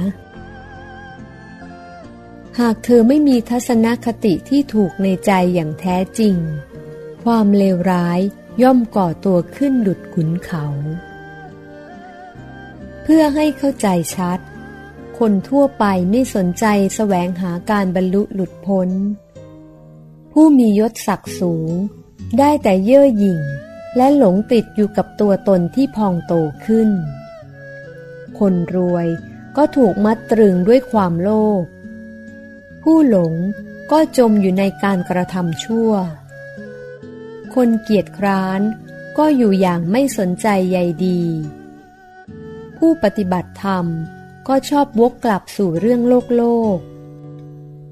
[SPEAKER 1] หากเธอไม่มีทัศนคติที่ถูกในใจอย่างแท้จริง ความเลวร้ายย่อมก่อตัวขึ้นดุดขุนเขา เพื่อให้เข้าใจชัด คนทั่วไปไม่สนใจแสวงหาการบรรลุหลุดพ้น ผู้มียศศักดิ์สูง ได้แต่เย่อหยิ่ง และหลงติดอยู่กับตัวตนที่พองโตขึ้น คนรวยก็ถูกมัดตรึงด้วยความโลภ ผู้หลงก็จมอยู่ในการกระทำชั่ว คนเกียจคร้านก็อยู่อย่างไม่สนใจใยดี ผู้ปฏิบัติธรรมก็ชอบวกกลับสู่เรื่องโลกโลก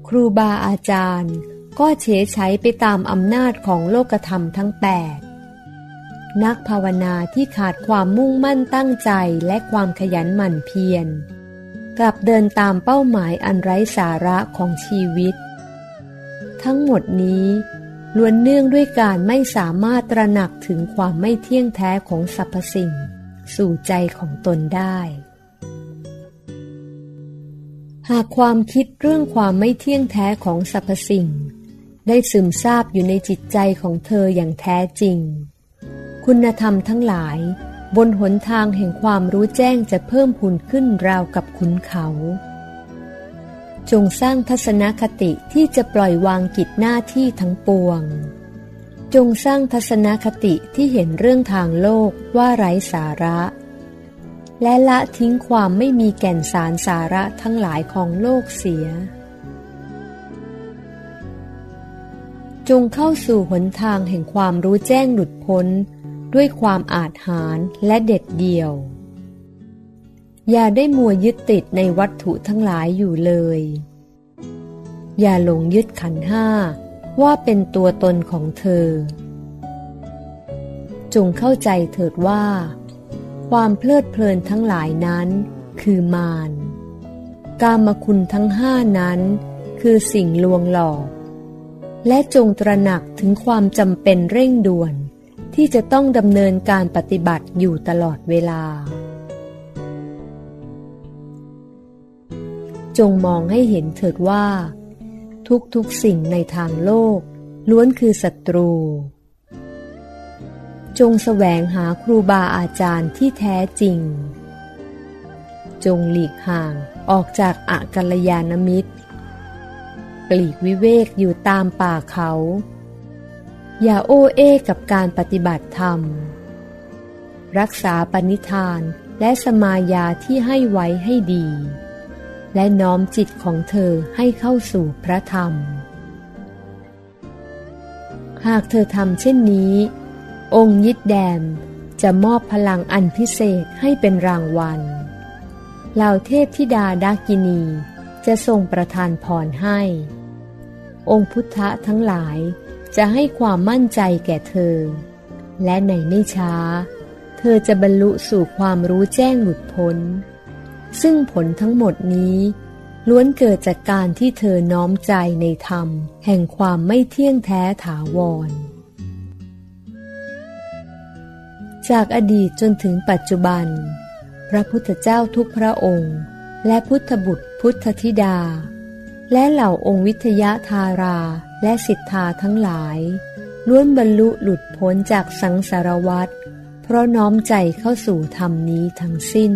[SPEAKER 1] ครูบาอาจารย์ก็เฉยใช้ไปตามอำนาจของโลกธรรมทั้งแปด นักภาวนาที่ขาดความมุ่งมั่นตั้งใจและความขยันหมั่นเพียร กลับเดินตามเป้าหมายอันไร้สาระของชีวิต ทั้งหมดนี้ล้วนเนื่องด้วยการไม่สามารถตระหนักถึงความไม่เที่ยงแท้ของสรรพสิ่ง สู่ใจของตนได้ หากความคิดเรื่องความไม่เที่ยงแท้ของสรรพสิ่ง ได้ซึมซาบอยู่ในจิตใจของเธออย่างแท้จริง คุณธรรมทั้งหลาย บนหนทางแห่งความรู้แจ้งจะเพิ่มพูนขึ้นราวกับขุนเขา จงสร้างทัศนคติที่จะปล่อยวางกิจหน้าที่ทั้งปวง จงสร้างทัศนคติที่เห็นเรื่องทางโลกว่าไร้สาระ และละทิ้งความไม่มีแก่นสารสาระทั้งหลายของโลกเสียจงเข้าสู่หนทางแห่งความรู้แจ้งหลุดพ้น ด้วยความอาจหารและเด็ดเดี่ยว อย่าได้มัวยึดติดในวัตถุทั้งหลายอยู่เลย อย่าหลงยึดขันห้าว่าเป็นตัวตนของเธอ จงเข้าใจเถิดว่า ความเพลิดเพลินทั้งหลายนั้น คือมารกามคุณทั้งห้านั้น คือสิ่งลวงหลอก และจงตระหนักถึงความจำเป็นเร่งด่วน ที่จะต้องดำเนินการปฏิบัติอยู่ตลอดเวลา จงมองให้เห็นเถิดว่า ทุกๆสิ่งในทางโลก ล้วนคือศัตรู จงแสวงหาครูบาอาจารย์ที่แท้จริง จงหลีกห่างออกจากอากัลยาณมิตร ปลีกวิเวกอยู่ตามป่าเขา อย่าโอ้เอกับการปฏิบัติธรรม รักษาปณิธานและสมายาที่ให้ไว้ให้ดี และน้อมจิตของเธอให้เข้าสู่พระธรรม หากเธอทำเช่นนี้ องค์ยิดแดมจะมอบพลังอันพิเศษให้เป็นรางวัลเหล่าเทพธิดาดากินีจะทรงประทานพรให้ องค์พุทธะทั้งหลาย จะให้ความมั่นใจแก่เธอ และในไม่ช้า เธอจะบรรลุสู่ความรู้แจ้งหลุดพ้น ซึ่งผลทั้งหมดนี้ ล้วนเกิดจากการที่เธอน้อมใจในธรรม แห่งความไม่เที่ยงแท้ถาวร จากอดีตจนถึงปัจจุบัน พระพุทธเจ้าทุกพระองค์ และพุทธบุตรพุทธธิดา และเหล่าองค์วิทยาธาราและสิทธาทั้งหลาย ล้วนบรรลุหลุดพ้นจากสังสารวัฏเพราะน้อมใจเข้าสู่ธรรมนี้ทั้งสิ้น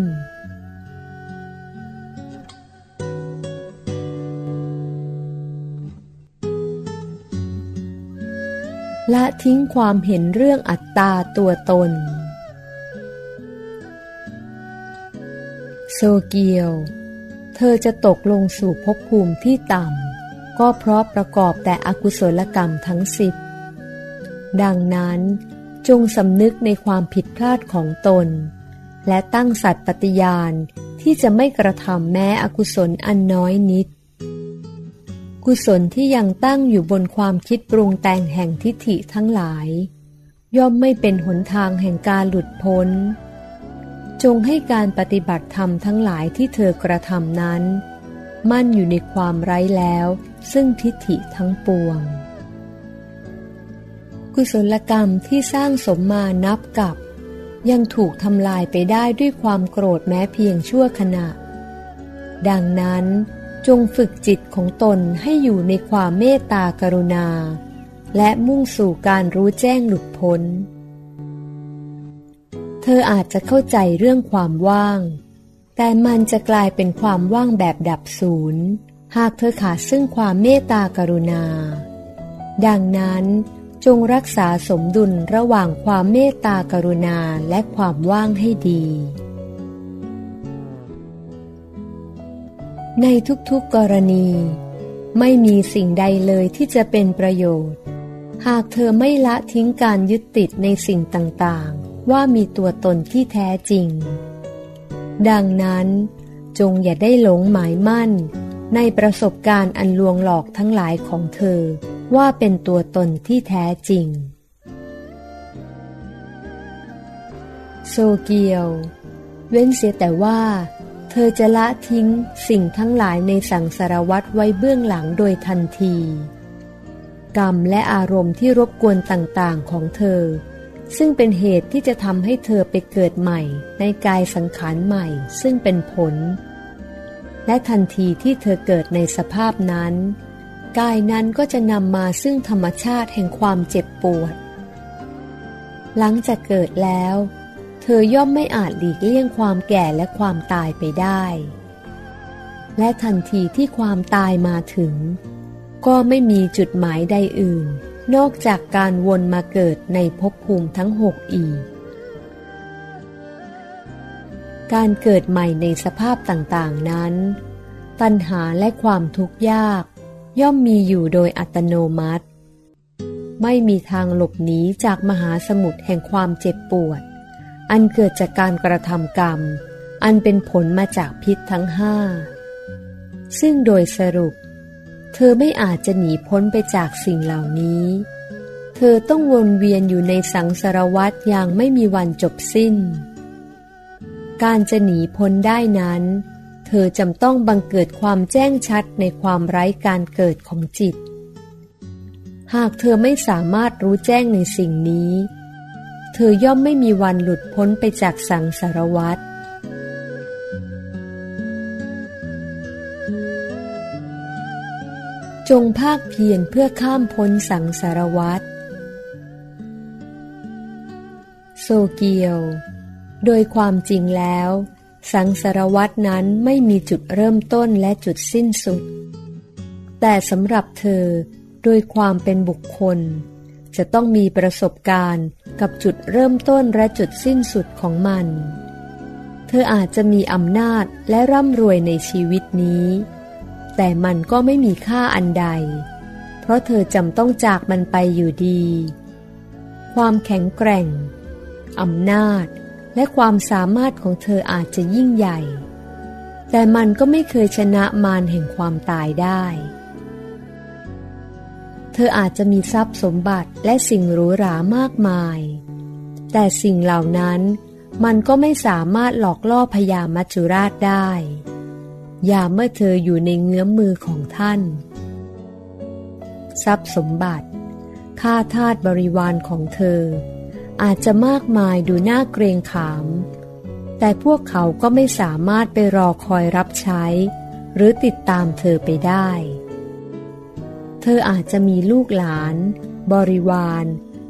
[SPEAKER 1] ละทิ้งความเห็นเรื่องอัตตาตัวตน โซเกียว เธอจะตกลงสู่ภพภูมิที่ต่ำ ก็เพราะประกอบแต่อกุศลกรรมทั้งสิบดังนั้นจงสำนึกในความผิดพลาดของตน และตั้งสัตย์ปฏิญาณที่จะไม่กระทำแม้อกุศลอันน้อยนิด กุศลที่ยังตั้งอยู่บนความคิดปรุงแต่งแห่งทิฏฐิทั้งหลาย ย่อมไม่เป็นหนทางแห่งการหลุดพ้น จงให้การปฏิบัติธรรมทั้งหลายที่เธอกระทำนั้น มั่นอยู่ในความไร้แล้ว ซึ่งทิฏฐิทั้งปวง กุศลกรรมที่สร้างสมมานับกับ ยังถูกทำลายไปได้ด้วยความโกรธแม้เพียงชั่วขณะ ดังนั้นจงฝึกจิตของตนให้อยู่ในความเมตตากรุณา และมุ่งสู่การรู้แจ้งหลุดพ้น ธออาจจะเข้าใจเรื่องความว่าง แต่มันจะกลายเป็นความว่างแบบดับศูนย์ หากเธอขาดซึ่งความเมตตากรุณา ดังนั้นจงรักษาสมดุลระหว่างความเมตตากรุณาและความว่างให้ดี ในทุกๆกรณี ไม่มีสิ่งใดเลยที่จะเป็นประโยชน์ หากเธอไม่ละทิ้งการยึดติดในสิ่งต่างๆ ว่ามีตัวตนที่แท้จริง ดังนั้น จงอย่าได้หลงหมายมั่น ในประสบการณ์อันลวงหลอกทั้งหลายของเธอว่าเป็นตัวตนที่แท้จริง โซเกียว เว้นเสียแต่ว่า เธอจะละทิ้งสิ่งทั้งหลายในสังสารวัตไว้เบื้องหลังโดยทันที กรรมและอารมณ์ที่รบกวนต่างๆของเธอ ซึ่งเป็นเหตุที่จะทำให้เธอไปเกิดใหม่ ในกายสังขารใหม่ซึ่งเป็นผล และทันทีที่เธอเกิดในสภาพนั้น กายนั้นก็จะนำมาซึ่งธรรมชาติแห่งความเจ็บปวด หลังจากเกิดแล้ว เธอย่อมไม่อาจหลีกเลี่ยงความแก่และความตายไปได้ และทันทีที่ความตายมาถึง ก็ไม่มีจุดหมายใดอื่น นอกจากการวนมาเกิดในภพภูมิทั้งหกอีก การเกิดใหม่ในสภาพต่างๆนั้น ตัณหาและความทุกข์ยาก ย่อมมีอยู่โดยอัตโนมัติ ไม่มีทางหลบหนีจากมหาสมุทรแห่งความเจ็บปวด อันเกิดจากการกระทำกรรม อันเป็นผลมาจากพิษทั้งห้า ซึ่งโดยสรุปเเธอไม่อาจจะหนีพ้นไปจากสิ่งเหล่านี้ เธอต้องวนเวียนอยู่ในสังสารวัฏอย่างไม่มีวันจบสิ้น การจะหนีพ้นได้นั้น เธอจำต้องบังเกิดความแจ้งชัดในความไร้การเกิดของจิต หากเธอไม่สามารถรู้แจ้งในสิ่งนี้ เธอย่อมไม่มีวันหลุดพ้นไปจากสังสารวัฏ จงภาคเพียรเพื่อข้ามพ้นสังสารวัฏโซเกียว โดยความจริงแล้ว สังสารวัตนั้นไม่มีจุดเริ่มต้นและจุดสิ้นสุด แต่สำหรับเธอโดยความเป็นบุคคล จะต้องมีประสบการณ์กับจุดเริ่มต้นและจุดสิ้นสุดของมัน เธออาจจะมีอำนาจและร่ำรวยในชีวิตนี้ แต่มันก็ไม่มีค่าอันใด เพราะเธอจำต้องจากมันไปอยู่ดี ความแข็งแกร่งอำนาจและความสามารถของเธออาจจะยิ่งใหญ่ แต่มันก็ไม่เคยชนะมารแห่งความตายได้ เธออาจจะมีทรัพย์สมบัติและสิ่งหรูหรามากมาย แต่สิ่งเหล่านั้นมันก็ไม่สามารถหลอกล่อพญามัจจุราชได้ ย่าเมื่อเธออยู่ในเงื้อมมือของท่าน ทรัพย์สมบัติค่าทาสบริวารของเธอ อาจจะมากมายดูน่าเกรงขาม แต่พวกเขาก็ไม่สามารถไปรอคอยรับใช้ หรือติดตามเธอไปได้ เธออาจจะมีลูกหลาน บริวาร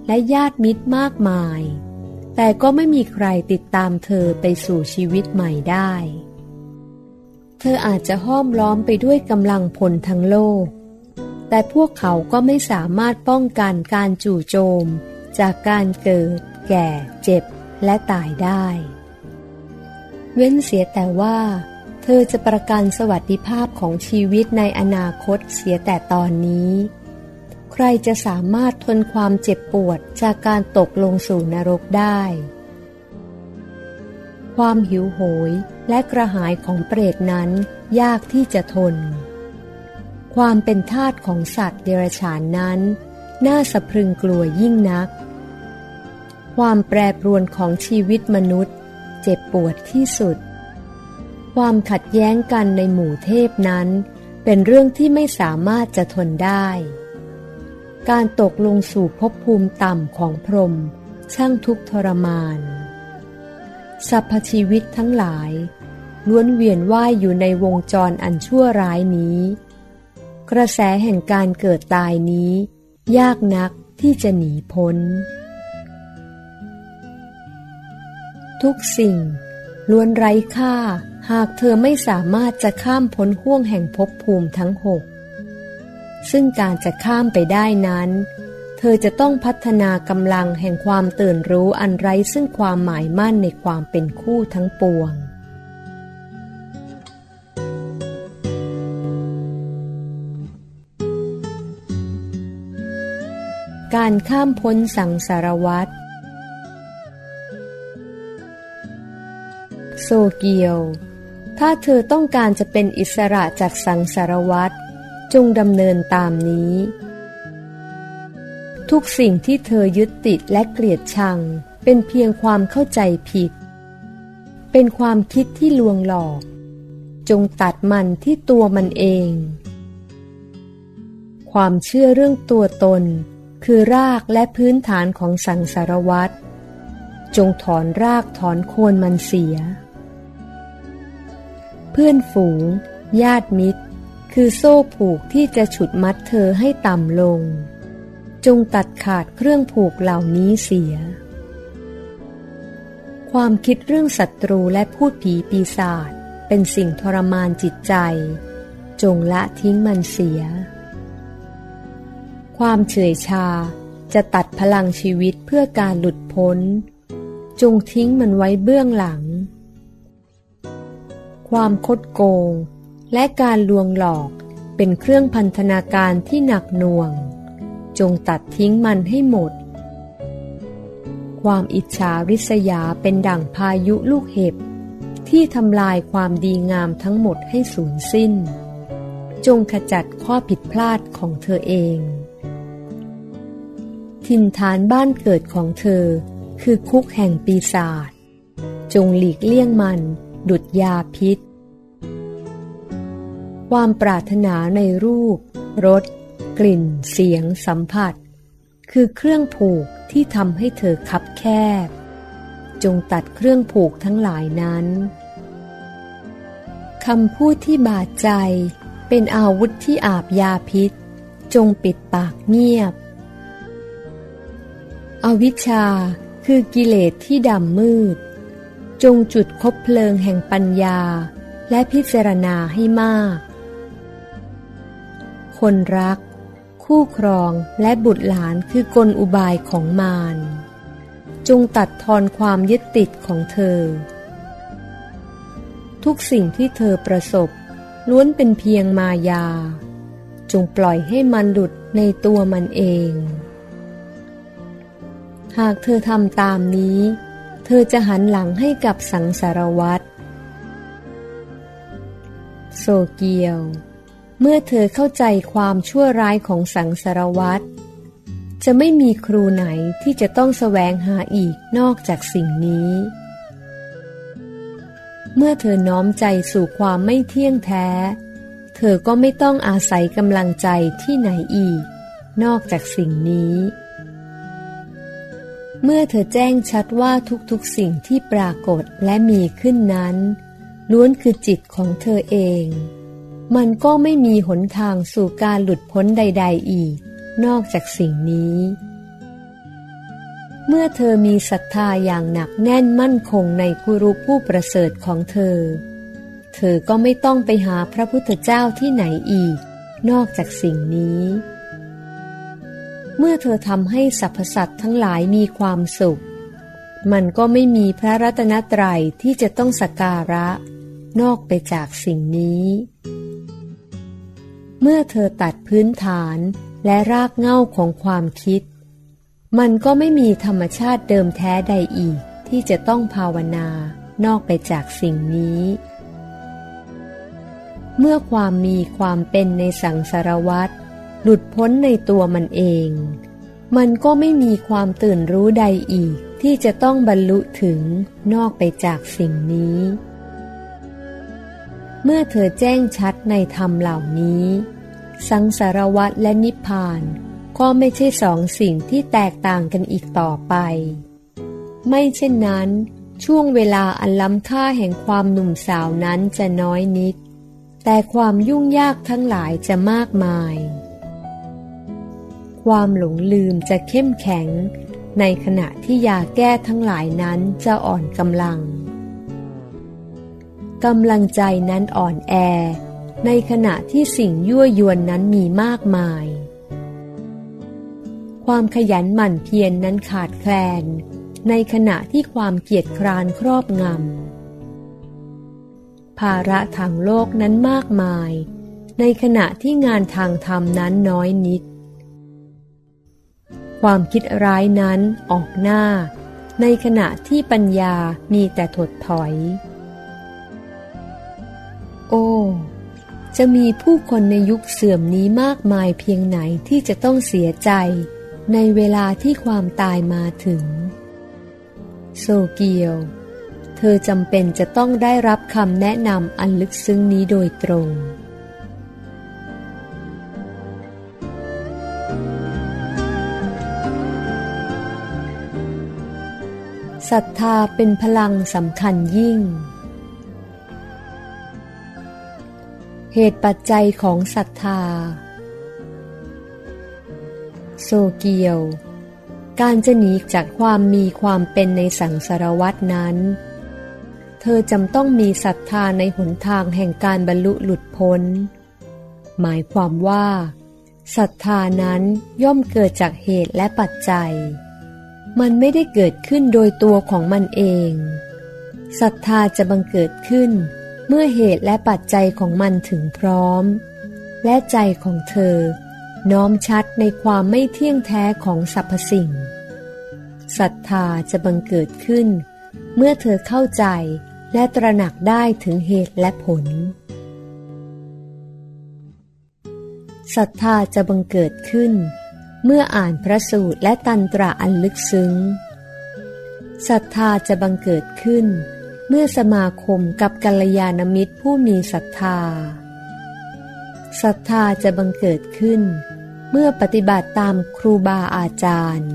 [SPEAKER 1] และญาติมิตรมากมาย แต่ก็ไม่มีใครติดตามเธอไปสู่ชีวิตใหม่ได้ เธออาจจะห้อมล้อมไปด้วยกำลังพลทั้งโลก แต่พวกเขาก็ไม่สามารถป้องกันการจู่โจม จากการเกิด แก่ เจ็บ และตายได้ เว้นเสียแต่ว่า เธอจะประกันสวัสดิภาพของชีวิตในอนาคตเสียแต่ตอนนี้ ใครจะสามารถทนความเจ็บปวดจากการตกลงสู่นรกได้ ความหิวโหย และกระหายของเปรตนั้นยากที่จะทน ความเป็นทาสของสัตว์เดรัจฉานนั้น น่าสะพรึงกลัวยิ่งนัก ความแปรปรวนของชีวิตมนุษย์ เจ็บปวดที่สุด ความขัดแย้งกันในหมู่เทพนั้น เป็นเรื่องที่ไม่สามารถจะทนได้ การตกลงสู่ภพภูมิต่ำของพรหมช่างทุกทรมานสรรพชีวิตทั้งหลาย ล้วนเวียนว่ายอยู่ในวงจรอันชั่วร้ายนี้ กระแสแห่งการเกิดตายนี้ ยากนักที่จะหนีพ้น ทุกสิ่ง ล้วนไร้ค่า หากเธอไม่สามารถจะข้ามพ้นห่วงแห่งภพภูมิทั้งหกซึ่งการจะข้ามไปได้นั้น เธอจะต้องพัฒนากำลังแห่งความตื่นรู้อันไร้ซึ่งความหมายมั่นในความเป็นคู่ทั้งปวง การข้ามพ้นสังสารวัตรโซเกียว ถ้าเธอต้องการจะเป็นอิสระจากสังสารวัตรจงดำเนินตามนี้ ทุกสิ่งที่เธอยึดติดและเกลียดชัง เป็นเพียงความเข้าใจผิด เป็นความคิดที่ลวงหลอก จงตัดมันที่ตัวมันเอง ความเชื่อเรื่องตัวตน คือรากและพื้นฐานของสังสารวัตรจงถอนรากถอนโคนมันเสีย เพื่อนฝูง ญาติมิตร คือโซ่ผูกที่จะฉุดมัดเธอให้ต่ำลง จงตัดขาดเครื่องผูกเหล่านี้เสีย ความคิดเรื่องศัตรูและพูดผีปีศาจเป็นสิ่งทรมานจิตใจ จงละทิ้งมันเสีย ความเฉยชาจะตัดพลังชีวิตเพื่อการหลุดพ้น จงทิ้งมันไว้เบื้องหลัง ความคดโกง และการลวงหลอกเป็นเครื่องพันธนาการที่หนักหน่วง จงตัดทิ้งมันให้หมด ความอิจฉาริษยาเป็นดั่งพายุลูกเห็บ ที่ทำลายความดีงามทั้งหมดให้สูญสิ้น จงขจัดข้อผิดพลาดของเธอเอง ทินฐานบ้านเกิดของเธอ คือคุกแห่งปีศาจจงหลีกเลี่ยงมัน ดุดยาพิษ ความปรารถนาในรูปรสกลิ่น เสียง สัมผัส คือเครื่องผูกที่ทำให้เธอคับแคบ จงตัดเครื่องผูกทั้งหลายนั้นคำพูดที่บาดใจ เป็นอาวุธที่อาบยาพิษ จงปิดปากเงียบ อวิชชาคือกิเลสที่ดำมืด จงจุดคบเพลิงแห่งปัญญา และพิจารณาให้มาก คนรัก คู่ครองและบุตรหลานคือกลอุบายของมารจงตัดทอนความยึดติดของเธอ ทุกสิ่งที่เธอประสบ ล้วนเป็นเพียงมายา จงปล่อยให้มันหลุดในตัวมันเอง หากเธอทำตามนี้ เธอจะหันหลังให้กับสังสารวัตรโซเกียว เมื่อเธอเข้าใจความชั่วร้ายของสังสารวัตรจะไม่มีครูไหนที่จะต้องแสวงหาอีกนอกจากสิ่งนี้ เมื่อเธอน้อมใจสู่ความไม่เที่ยงแท้ เธอก็ไม่ต้องอาศัยกำลังใจที่ไหนอีก นอกจากสิ่งนี้ เมื่อเธอแจ้งชัดว่าทุกๆสิ่งที่ปรากฏและมีขึ้นนั้น ล้วนคือจิตของเธอเอง มันก็ไม่มีหนทางสู่การหลุดพ้นใด ๆ อีก นอกจากสิ่งนี้ เมื่อเธอมีศรัทธาอย่างหนักแน่นมั่นคงในกุรุผู้ประเสริฐของเธอ เธอก็ไม่ต้องไปหาพระพุทธเจ้าที่ไหนอีก นอกจากสิ่งนี้ เมื่อเธอทำให้สรรพสัตว์ทั้งหลายมีความสุข มันก็ไม่มีพระรัตนตรัยที่จะต้องสักการะ นอกไปจากสิ่งนี้ เมื่อเธอตัดพื้นฐานและรากเหง้าของความคิด มันก็ไม่มีธรรมชาติเดิมแท้ใดอีกที่จะต้องภาวนานอกไปจากสิ่งนี้ เมื่อความมีความเป็นในสังสารวัตร หลุดพ้นในตัวมันเอง มันก็ไม่มีความตื่นรู้ใดอีกที่จะต้องบรรลุถึงนอกไปจากสิ่งนี้ เมื่อเธอแจ้งชัดในธรรมเหล่านี้ สังสารวัตและนิพพานก็ไม่ใช่สองสิ่งที่แตกต่างกันอีกต่อไป ไม่เช่นนั้นช่วงเวลาอันล้ำค่าแห่งความหนุ่มสาวนั้นจะน้อยนิด แต่ความยุ่งยากทั้งหลายจะมากมาย ความหลงลืมจะเข้มแข็ง ในขณะที่ยาแก้ทั้งหลายนั้นจะอ่อนกำลังกำลังใจนั้นอ่อนแอ ในขณะที่สิ่งยั่วยวนนั้นมีมากมาย ความขยันหมั่นเพียรนนั้นขาดแคลน ในขณะที่ความเกียจคร้านครอบงำภาระทางโลกนั้นมากมาย ในขณะที่งานทางธรรมนั้นน้อยนิด ความคิดร้ายนั้นออกหน้า ในขณะที่ปัญญามีแต่ถดถอย โอ้จะมีผู้คนในยุคเสื่อมนี้มากมายเพียงไหนที่จะต้องเสียใจ ในเวลาที่ความตายมาถึง โซเกียว เธอจำเป็นจะต้องได้รับคำแนะนำอันลึกซึ้งนี้โดยตรง ศรัทธาเป็นพลังสำคัญยิ่ง เหตุปัจจัยของศรัทธา โซเกียว การจะหนีจากความมีความเป็นในสังสารวัตนั้น เธอจำต้องมีศรัทธาในหนทางแห่งการบรรลุหลุดพ้น หมายความว่าศรัทธานั้นย่อมเกิดจากเหตุและปัจจัย มันไม่ได้เกิดขึ้นโดยตัวของมันเอง ศรัทธาจะบังเกิดขึ้น เมื่อเหตุและปัจจัยของมันถึงพร้อม และใจของเธอ น้อมชัดในความไม่เที่ยงแท้ของสรรพสิ่ง ศรัทธาจะบังเกิดขึ้น เมื่อเธอเข้าใจและตระหนักได้ถึงเหตุและผล ศรัทธาจะบังเกิดขึ้นเเมื่ออ่านพระสูตรและตันตราอันลึกซึ้งศรัทธาจะบังเกิดขึ้น เมื่อสมาคมกับกัลยาณมิตรผู้มีศรัทธาศรัทธาจะบังเกิดขึ้น เมื่อปฏิบัติตามครูบาอาจารย์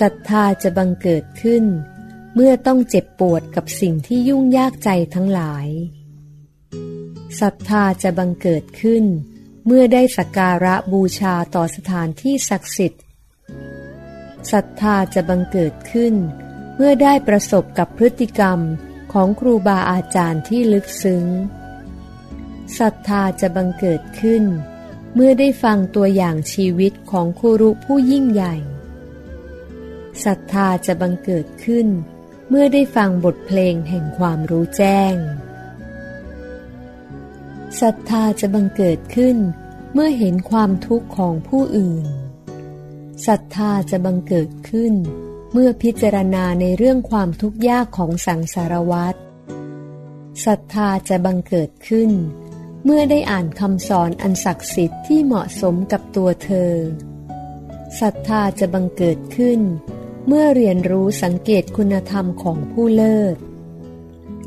[SPEAKER 1] ศรัทธาจะบังเกิดขึ้น เมื่อต้องเจ็บปวดกับสิ่งที่ยุ่งยากใจทั้งหลายศรัทธาจะบังเกิดขึ้น เมื่อได้สักการะบูชาต่อสถานที่ศักดิ์สิทธิ์ศรัทธาจะบังเกิดขึ้น เมื่อได้ประสบกับพฤติกรรมของครูบาอาจารย์ที่ลึกซึ้งศรัทธาจะบังเกิดขึ้น เมื่อได้ฟังตัวอย่างชีวิตของครูรุผู้ยิ่งใหญ่ศรัทธาจะบังเกิดขึ้น เมื่อได้ฟังบทเพลงแห่งความรู้แจ้ง ศรัทธาจะบังเกิดขึ้นเมื่อเห็นความทุกข์ของผู้อื่น ศรัทธาจะบังเกิดขึ้น เมื่อพิจารณาในเรื่องความทุกข์ยากของสังสารวัฏศรัทธาจะบังเกิดขึ้น เมื่อได้อ่านคำสอนอันศักดิ์สิทธิ์ที่เหมาะสมกับตัวเธอ ศรัทธาจะบังเกิดขึ้น เมื่อเรียนรู้สังเกตคุณธรรมของผู้เลิศ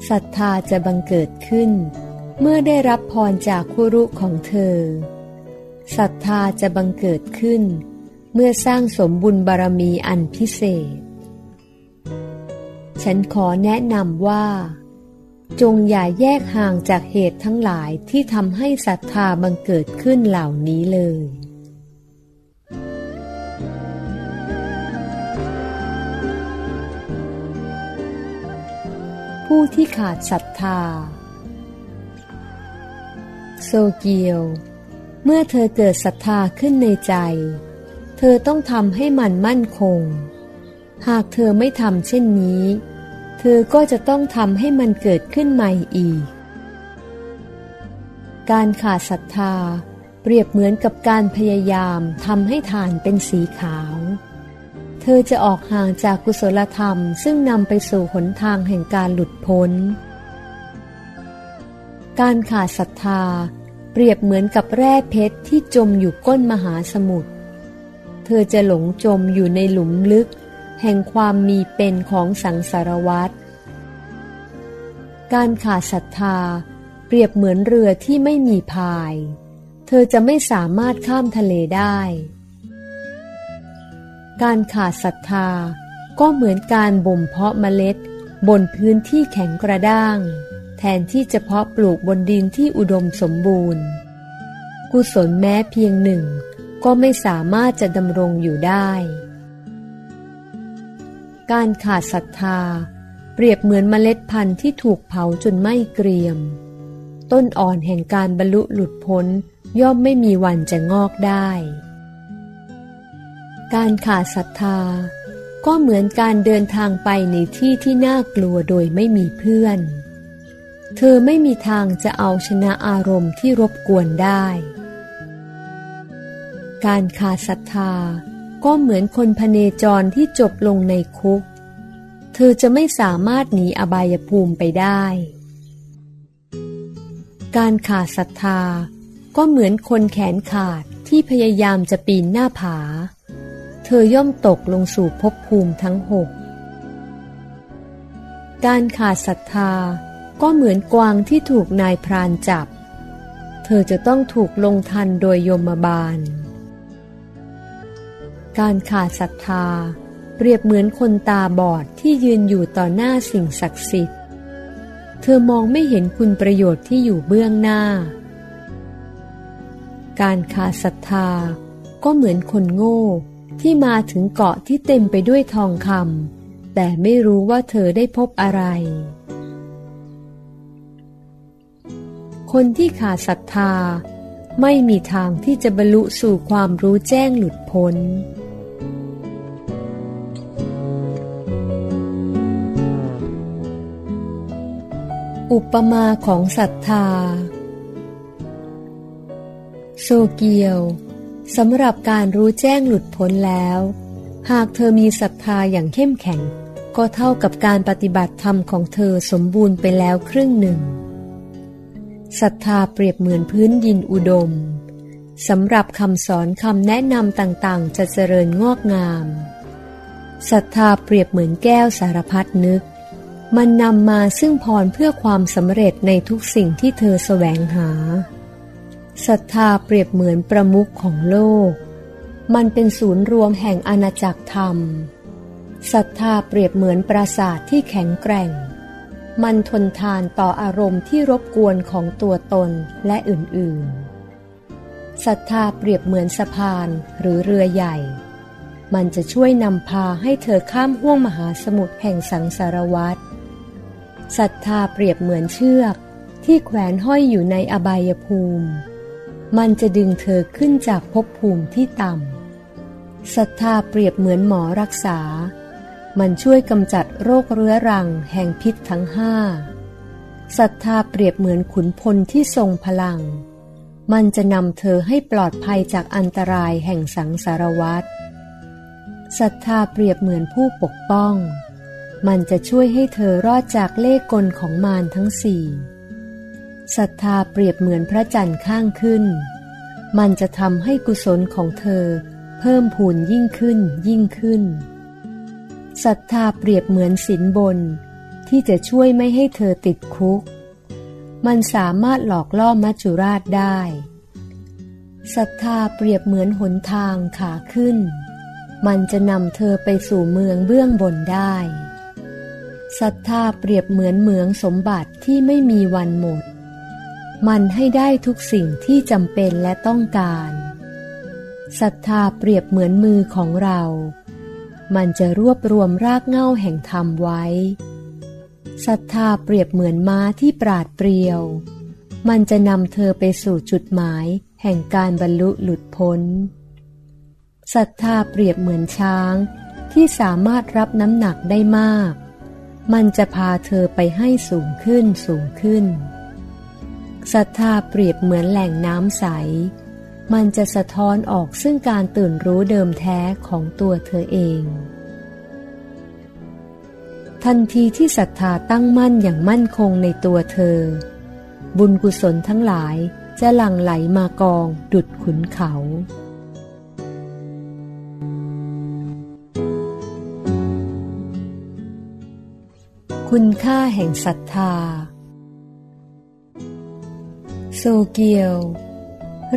[SPEAKER 1] ศรัทธาจะบังเกิดขึ้น เมื่อได้รับพรจากคุรุของเธอศรัทธาจะบังเกิดขึ้น เมื่อสร้างสมบุญบารมีอันพิเศษ ฉันขอแนะนำว่า จงอย่าแยกห่างจากเหตุทั้งหลายที่ทำให้ศรัทธาบังเกิดขึ้นเหล่านี้เลยผู้ที่ขาดศรัทธา โซเกียว เมื่อเธอเกิดศรัทธาขึ้นในใจ เธอต้องทำให้มันมั่นคง หากเธอไม่ทำเช่นนี้ เธอก็จะต้องทำให้มันเกิดขึ้นใหม่อีก การขาดศรัทธา เปรียบเหมือนกับการพยายามทำให้ฐานเป็นสีขาว เธอจะออกห่างจากกุศลธรรมซึ่งนำไปสู่หนทางแห่งการหลุดพ้น การขาดศรัทธา เปรียบเหมือนกับแร่เพชรที่จมอยู่ก้นมหาสมุทร เธอจะหลงจมอยู่ในหลุมลึก แห่งความมีเป็นของสังสารวัตรการขาดศรัทธา เปรียบเหมือนเรือที่ไม่มีพาย เธอจะไม่สามารถข้ามทะเลได้ การขาดศรัทธาก็เหมือนการบ่มเพาะเมล็ดบนพื้นที่แข็งกระด้าง แทนที่จะเพาะปลูกบนดินที่อุดมสมบูรณ์ กุศลแม้เพียงหนึ่ง ก็ไม่สามารถจะดำรงอยู่ได้ การขาดศรัทธา เปรียบเหมือนเมล็ดพันธุ์ที่ถูกเผาจนไม่เกรียม ต้นอ่อนแห่งการบรรลุหลุดพ้นย่อมไม่มีวันจะงอกได้ การขาดศรัทธา ก็เหมือนการเดินทางไปในที่ที่น่ากลัวโดยไม่มีเพื่อน เธอไม่มีทางจะเอาชนะอารมณ์ที่รบกวนได้ การขาดศรัทธาก็เหมือนคนพเนจรที่จบลงในคุก เธอจะไม่สามารถหนีอบายภูมิไปได้ การขาดศรัทธาก็เหมือนคนแขนขาดที่พยายามจะปีนหน้าผา เธอย่อมตกลงสู่ภพภูมิทั้งหก การขาดศรัทธา ก็เหมือนกวางที่ถูกนายพรานจับ เธอจะต้องถูกลงทันโดยยมบาล การขาดศรัทธา เปรียบเหมือนคนตาบอดที่ยืนอยู่ต่อหน้าสิ่งศักดิ์สิทธิ์ เธอมองไม่เห็นคุณประโยชน์ที่อยู่เบื้องหน้า การขาดศรัทธา ก็เหมือนคนโง่ที่มาถึงเกาะที่เต็มไปด้วยทองคำแต่ไม่รู้ว่าเธอได้พบอะไร คนที่ขาดศรัทธา ไม่มีทางที่จะบรรลุสู่ความรู้แจ้งหลุดพ้น อุปมาของศรัทธา โซเกียวสำหรับการรู้แจ้งหลุดพ้นแล้ว หากเธอมีศรัทธาอย่างเข้มแข็ง ก็เท่ากับการปฏิบัติธรรมของเธอสมบูรณ์ไปแล้วครึ่งหนึ่ง ศรัทธาเปรียบเหมือนพื้นดินอุดมสำหรับคำสอนคำแนะนำต่างๆ จะเจริญงอกงามศรัทธาเปรียบเหมือนแก้วสารพัดนึก มันนำมาซึ่งพรเพื่อความสำเร็จในทุกสิ่งที่เธอแสวงหาศรัทธาเปรียบเหมือนประมุขของโลก มันเป็นศูนย์รวมแห่งอาณาจักรธรรมศรัทธาเปรียบเหมือนปราสาทที่แข็งแกร่ง มันทนทานต่ออารมณ์ที่รบกวนของตัวตนและอื่นๆศรัทธาเปรียบเหมือนสะพานหรือเรือใหญ่ มันจะช่วยนำพาให้เธอข้ามห้วงมหาสมุทรแห่งสังสารวัฏศรัทธาเปรียบเหมือนเชือกที่แขวนห้อยอยู่ในอบายภูมิ มันจะดึงเธอขึ้นจากภพภูมิที่ต่ำศรัทธาเปรียบเหมือนหมอรักษา มันช่วยกำจัดโรคเรื้อรังแห่งพิษทั้งห้าศรัทธาเปรียบเหมือนขุนพลที่ทรงพลัง มันจะนำเธอให้ปลอดภัยจากอันตรายแห่งสังสารวัฏศรัทธาเปรียบเหมือนผู้ปกป้อง มันจะช่วยให้เธอรอดจากเล่กลของมารทั้งสี่ศรัทธาเปรียบเหมือนพระจันทร์ข้างขึ้น มันจะทำให้กุศลของเธอเพิ่มพูนยิ่งขึ้นยิ่งขึ้น ศรัทธาเปรียบเหมือนสินบน ที่จะช่วยไม่ให้เธอติดคุก มันสามารถหลอกล่อมัจจุราชได้ศรัทธาเปรียบเหมือนหนทางขาขึ้น มันจะนำเธอไปสู่เมืองเบื้องบนได้ศรัทธาเปรียบเหมือนเหมืองสมบัติที่ไม่มีวันหมด มันให้ได้ทุกสิ่งที่จำเป็นและต้องการศรัทธาเปรียบเหมือนมือของเรา มันจะรวบรวมรากเหง้าแห่งธรรมไว้ ศรัทธาเปรียบเหมือนม้าที่ปราดเปรียว มันจะนำเธอไปสู่จุดหมายแห่งการบรรลุหลุดพ้น ศรัทธาเปรียบเหมือนช้างที่สามารถรับน้ำหนักได้มาก มันจะพาเธอไปให้สูงขึ้นสูงขึ้น ศรัทธาเปรียบเหมือนแหล่งน้ำใส มันจะสะท้อนออกซึ่งการตื่นรู้เดิมแท้ของตัวเธอเอง ทันทีที่ศรัทธาตั้งมั่นอย่างมั่นคงในตัวเธอ บุญกุศลทั้งหลายจะหลั่งไหลมากองดุดขุนเขาคุณค่าแห่งศรัทธา โซเกียว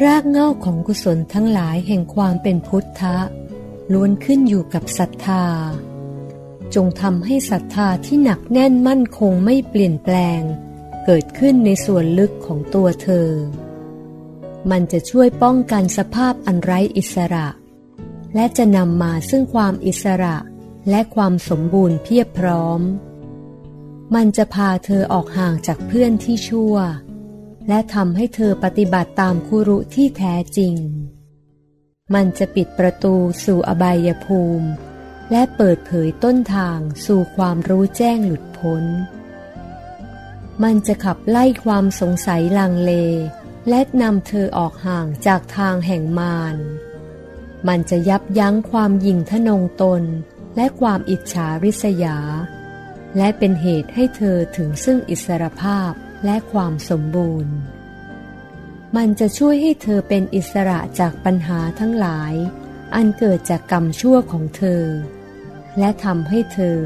[SPEAKER 1] รากเง้าของกุศลทั้งหลายแห่งความเป็นพุทธะล้วนขึ้นอยู่กับศรัทธา จงทำให้ศรัทธาที่หนักแน่นมั่นคงไม่เปลี่ยนแปลง เกิดขึ้นในส่วนลึกของตัวเธอ มันจะช่วยป้องกันสภาพอันไร้อิสระ และจะนำมาซึ่งความอิสระและความสมบูรณ์เพียบพร้อม มันจะพาเธอออกห่างจากเพื่อนที่ชั่ว และทำให้เธอปฏิบัติตามคุรุที่แท้จริง มันจะปิดประตูสู่อบายภูมิ และเปิดเผยต้นทางสู่ความรู้แจ้งหลุดพ้น มันจะขับไล่ความสงสัยลังเล และนำเธอออกห่างจากทางแห่งมารมันจะยับยั้งความยิงทะนงตนและความอิจฉาริษยา และเป็นเหตุให้เธอถึงซึ่งอิสรภาพ และความสมบูรณ์ มันจะช่วยให้เธอเป็นอิสระจากปัญหาทั้งหลาย อันเกิดจากกรรมชั่วของเธอ และทำให้เธอ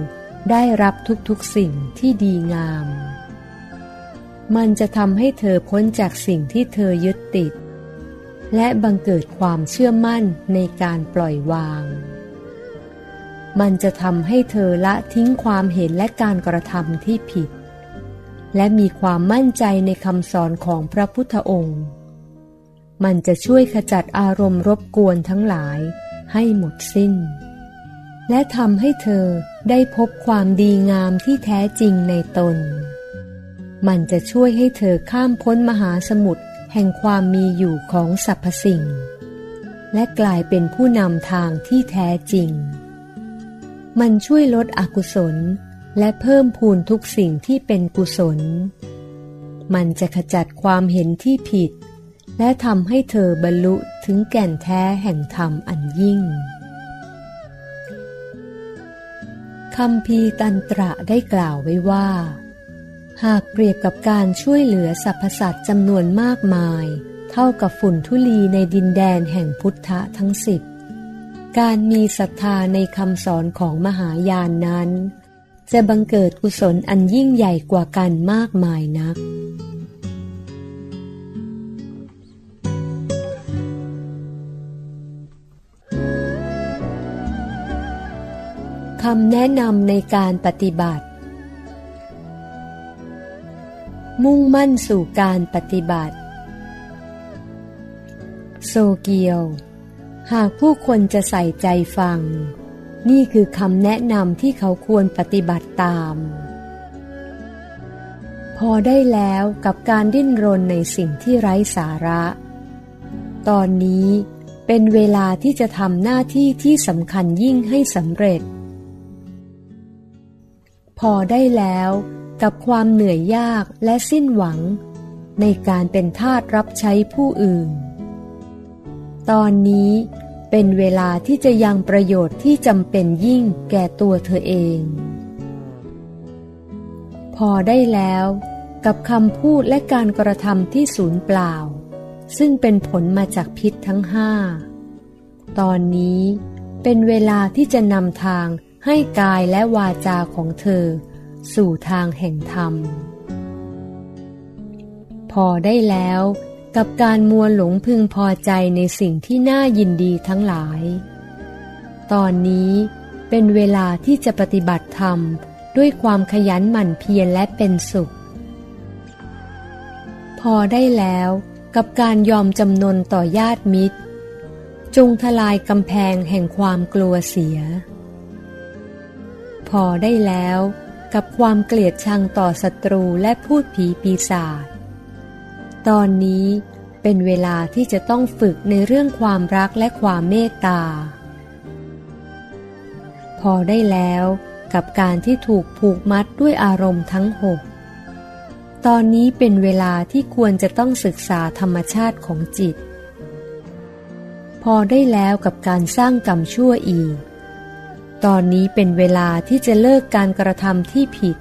[SPEAKER 1] ได้รับทุกๆสิ่งที่ดีงาม มันจะทำให้เธอพ้นจากสิ่งที่เธอยึดติด และบังเกิดความเชื่อมั่นในการปล่อยวาง มันจะทำให้เธอละทิ้งความเห็นและการกระทำที่ผิด และมีความมั่นใจในคำสอนของพระพุทธองค์ มันจะช่วยขจัดอารมณ์รบกวนทั้งหลายให้หมดสิ้น และทำให้เธอได้พบความดีงามที่แท้จริงในตน มันจะช่วยให้เธอข้ามพ้นมหาสมุทรแห่งความมีอยู่ของสรรพสิ่ง และกลายเป็นผู้นำทางที่แท้จริง มันช่วยลดอกุศล และเพิ่มพูนทุกสิ่งที่เป็นกุศล มันจะขจัดความเห็นที่ผิด และทำให้เธอบรรลุถึงแก่นแท้แห่งธรรมอันยิ่งคำพีตันตระได้กล่าวไว้ว่า หากเปรียบกับการช่วยเหลือสรรพสัตว์จำนวนมากมาย เท่ากับฝุ่นทุลีในดินแดนแห่งพุทธะทั้งสิบการมีศรัทธาในคำสอนของมหายานนั้น จะบังเกิดกุศลอันยิ่งใหญ่กว่ากันมากมายนัก คำแนะนำในการปฏิบัติ มุ่งมั่นสู่การปฏิบัติ โซเกียว หากผู้คนจะใส่ใจฟัง นี่คือคำแนะนำที่เขาควรปฏิบัติตาม พอได้แล้วกับการดิ้นรนในสิ่งที่ไร้สาระ ตอนนี้เป็นเวลาที่จะทำหน้าที่ที่สำคัญยิ่งให้สำเร็จ พอได้แล้วกับความเหนื่อยยากและสิ้นหวัง ในการเป็นทาสรับใช้ผู้อื่น ตอนนี้ เป็นเวลาที่จะยังประโยชน์ที่จำเป็นยิ่งแก่ตัวเธอเอง พอได้แล้วกับคำพูดและการกระทำที่สูญเปล่า ซึ่งเป็นผลมาจากพิษทั้งห้า ตอนนี้เป็นเวลาที่จะนำทางให้กายและวาจาของเธอ สู่ทางแห่งธรรม พอได้แล้ว กับการมัวหลงพึงพอใจในสิ่งที่น่ายินดีทั้งหลาย ตอนนี้เป็นเวลาที่จะปฏิบัติธรรมด้วยความขยันหมั่นเพียรและเป็นสุข พอได้แล้วกับการยอมจำนนต่อญาติมิตร จงทลายกำแพงแห่งความกลัวเสีย พอได้แล้วกับความเกลียดชังต่อศัตรูและพูดผีปีศาจ ตอนนี้เป็นเวลาที่จะต้องฝึกในเรื่องความรักและความเมตตา พอได้แล้วกับการที่ถูกผูกมัดด้วยอารมณ์ทั้งหกตอนนี้เป็นเวลาที่ควรจะต้องศึกษาธรรมชาติของจิต พอได้แล้วกับการสร้างกรรมชั่วอีก ตอนนี้เป็นเวลาที่จะเลิกการกระทำที่ผิด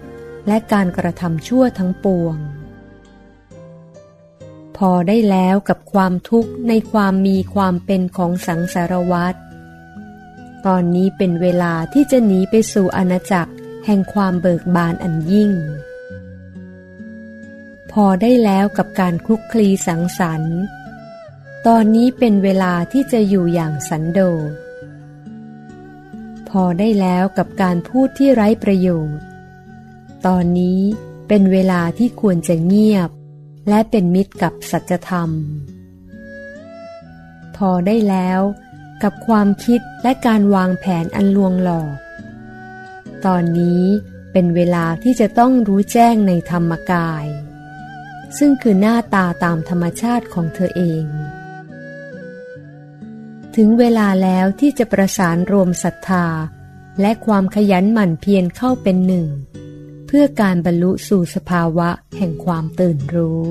[SPEAKER 1] และการกระทำชั่วทั้งปวง พอได้แล้วกับความทุกข์ในความมีความเป็นของสังสารวัฏตอนนี้เป็นเวลาที่จะหนีไปสู่อาณาจักรแห่งความเบิกบานอันยิ่ง พอได้แล้วกับการคลุกคลีสังสรรค์ ตอนนี้เป็นเวลาที่จะอยู่อย่างสันโดษ พอได้แล้วกับการพูดที่ไร้ประโยชน์ ตอนนี้เป็นเวลาที่ควรจะเงียบ และเป็นมิตรกับสัจธรรม พอได้แล้วกับความคิดและการวางแผนอันลวงหลอก ตอนนี้เป็นเวลาที่จะต้องรู้แจ้งในธรรมกาย ซึ่งคือหน้าตาตามธรรมชาติของเธอเอง ถึงเวลาแล้วที่จะประสานรวมศรัทธา และความขยันหมั่นเพียรเข้าเป็นหนึ่ง เพื่อการบรรลุสู่สภาวะแห่งความตื่นรู้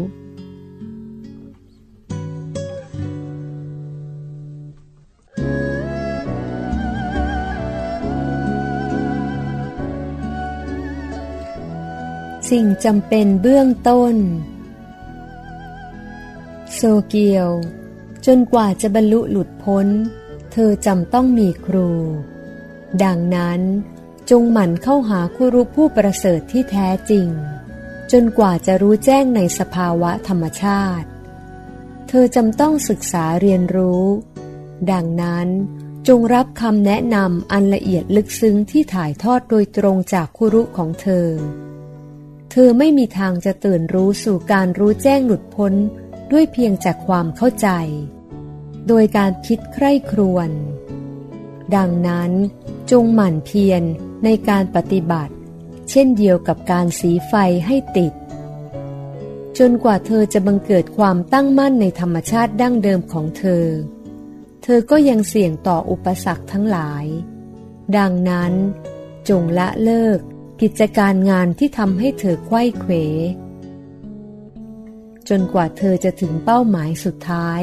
[SPEAKER 1] สิ่งจำเป็นเบื้องต้น โซเกียว จนกว่าจะบรรลุหลุดพ้น เธอจำต้องมีครู ดังนั้น จงหมั่นเข้าหาครูผู้ประเสริฐที่แท้จริง จนกว่าจะรู้แจ้งในสภาวะธรรมชาติ เธอจำต้องศึกษาเรียนรู้ ดังนั้นจงรับคำแนะนำอันละเอียดลึกซึ้งที่ถ่ายทอดโดยตรงจากครุของเธอ เธอไม่มีทางจะตื่นรู้สู่การรู้แจ้งหลุดพ้นด้วยเพียงจากความเข้าใจ โดยการคิดใคร่ครวญ ดังนั้นจงหมั่นเพียรในการปฏิบัติ เช่นเดียวกับการสีไฟให้ติด จนกว่าเธอจะบังเกิดความตั้งมั่นในธรรมชาติดั้งเดิมของเธอ เธอก็ยังเสี่ยงต่ออุปสรรคทั้งหลาย ดังนั้น จงละเลิกกิจการงานที่ทำให้เธอไข้เขวจนกว่าเธอจะถึงเป้าหมายสุดท้าย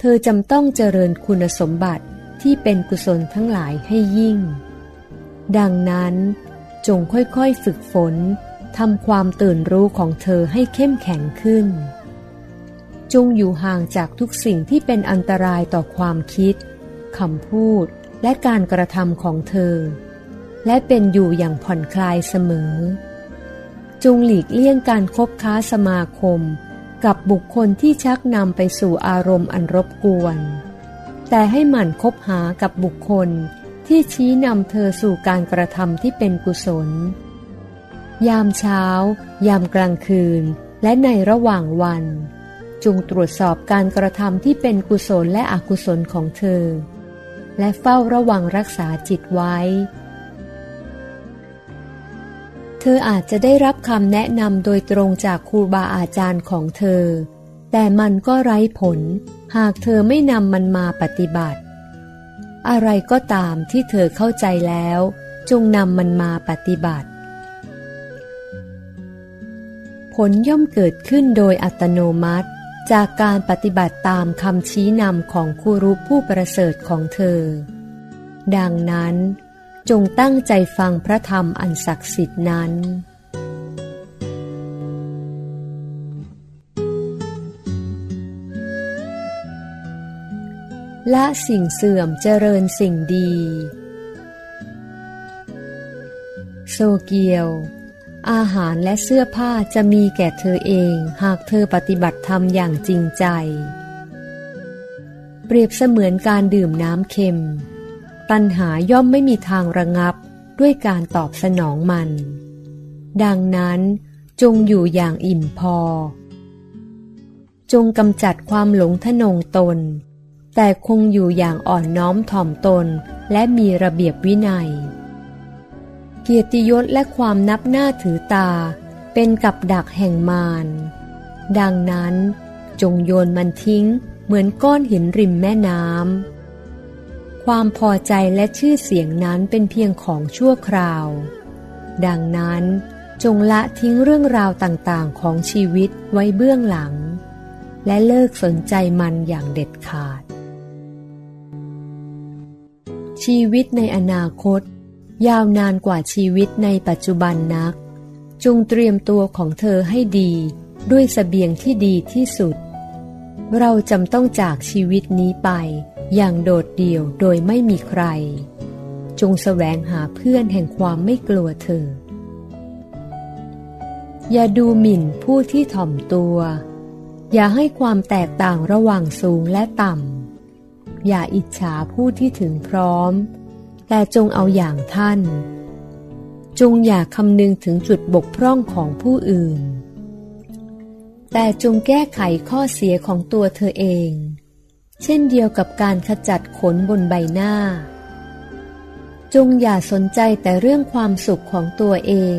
[SPEAKER 1] เธอจำต้องเจริญคุณสมบัติ ที่เป็นกุศลทั้งหลายให้ยิ่ง ดังนั้นจงค่อยๆฝึกฝนทำความตื่นรู้ของเธอให้เข้มแข็งขึ้น จงอยู่ห่างจากทุกสิ่งที่เป็นอันตรายต่อความคิดคำพูดและการกระทำของเธอ และเป็นอยู่อย่างผ่อนคลายเสมอ จงหลีกเลี่ยงการคบค้าสมาคม กับบุคคลที่ชักนำไปสู่อารมณ์อันรบกวน แต่ให้หมั่นคบหากับบุคคลที่ชี้นำเธอสู่การกระทำที่เป็นกุศล ยามเช้า ยามกลางคืน และในระหว่างวัน จงตรวจสอบการกระทำที่เป็นกุศลและอกุศลของเธอ และเฝ้าระวังรักษาจิตไว้ เธออาจจะได้รับคำแนะนำโดยตรงจากครูบาอาจารย์ของเธอ แต่มันก็ไร้ผล หากเธอไม่นำมันมาปฏิบัติ อะไรก็ตามที่เธอเข้าใจแล้ว จงนำมันมาปฏิบัติ ผลย่อมเกิดขึ้นโดยอัตโนมัติ จากการปฏิบัติตามคำชี้นำของครูรู้ผู้ประเสริฐของเธอ ดังนั้น จงตั้งใจฟังพระธรรมอันศักดิ์สิทธินั้น ละสิ่งเสื่อมเจริญสิ่งดี โซเกียว อาหารและเสื้อผ้าจะมีแก่เธอเองหากเธอปฏิบัติธรรมอย่างจริงใจ เปรียบเสมือนการดื่มน้ำเค็ม ตัณหาย่อมไม่มีทางระงับด้วยการตอบสนองมัน ดังนั้นจงอยู่อย่างอิ่มพอ จงกำจัดความหลงทนงตน แต่คงอยู่อย่างอ่อนน้อมถ่อมตนและมีระเบียบวินัย เกียรติยศและความนับหน้าถือตา เป็นกับดักแห่งมารดังนั้นจงโยนมันทิ้งเหมือนก้อนหินริมแม่น้ำความพอใจและชื่อเสียงนั้นเป็นเพียงของชั่วคราว ดังนั้นจงละทิ้งเรื่องราวต่างๆของชีวิตไว้เบื้องหลัง และเลิกสนใจมันอย่างเด็ดขาด ชีวิตในอนาคต ยาวนานกว่าชีวิตในปัจจุบันนัก จงเตรียมตัวของเธอให้ดี ด้วยสเสบียงที่ดีที่สุด เราจำต้องจากชีวิตนี้ไป อย่างโดดเดี่ยวโดยไม่มีใคร จงแสวงหาเพื่อนแห่งความไม่กลัวเธอ อย่าดูหมิ่นผู้ที่ถ่อมตัว อย่าให้ความแตกต่างระหว่างสูงและต่ำ อย่าอิจฉาผู้ที่ถึงพร้อม แต่จงเอาอย่างท่าน จงอย่าคำนึงถึงจุดบกพร่องของผู้อื่น แต่จงแก้ไขข้อเสียของตัวเธอเอง เช่นเดียวกับการขจัดขนบนใบหน้า จงอย่าสนใจแต่เรื่องความสุขของตัวเอง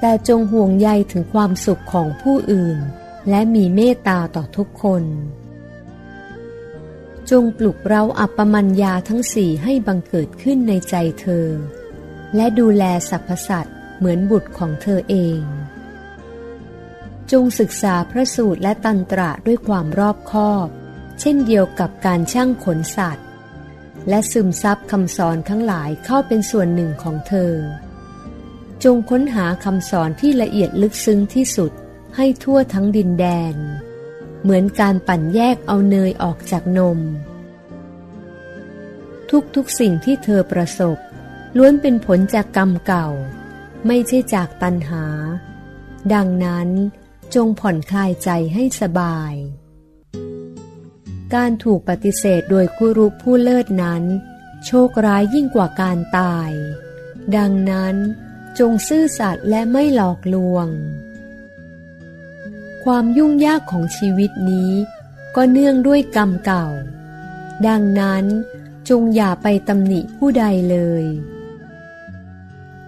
[SPEAKER 1] แต่จงห่วงใยถึงความสุขของผู้อื่น และมีเมตตาต่อทุกคน จงปลุกเราอัปปมัญญาทั้งสี่ให้บังเกิดขึ้นในใจเธอ และดูแลสรรพสัตว์เหมือนบุตรของเธอเอง จงศึกษาพระสูตรและตันตระด้วยความรอบคอบ เช่นเดียวกับการช่างขนสัตว์ และซึมซับคำสอนทั้งหลายเข้าเป็นส่วนหนึ่งของเธอ จงค้นหาคำสอนที่ละเอียดลึกซึ้งที่สุดให้ทั่วทั้งดินแดน เหมือนการปั่นแยกเอาเนยออกจากนม ทุกๆสิ่งที่เธอประสบ ล้วนเป็นผลจากกรรมเก่า ไม่ใช่จากตัณหา ดังนั้นจงผ่อนคลายใจให้สบาย การถูกปฏิเสธโดยคุรุผู้เลิศนั้น โชคร้ายยิ่งกว่าการตาย ดังนั้นจงซื่อสัตย์และไม่หลอกลวง ความยุ่งยากของชีวิตนี้ ก็เนื่องด้วยกรรมเก่า ดังนั้นจงอย่าไปตำหนิผู้ใดเลย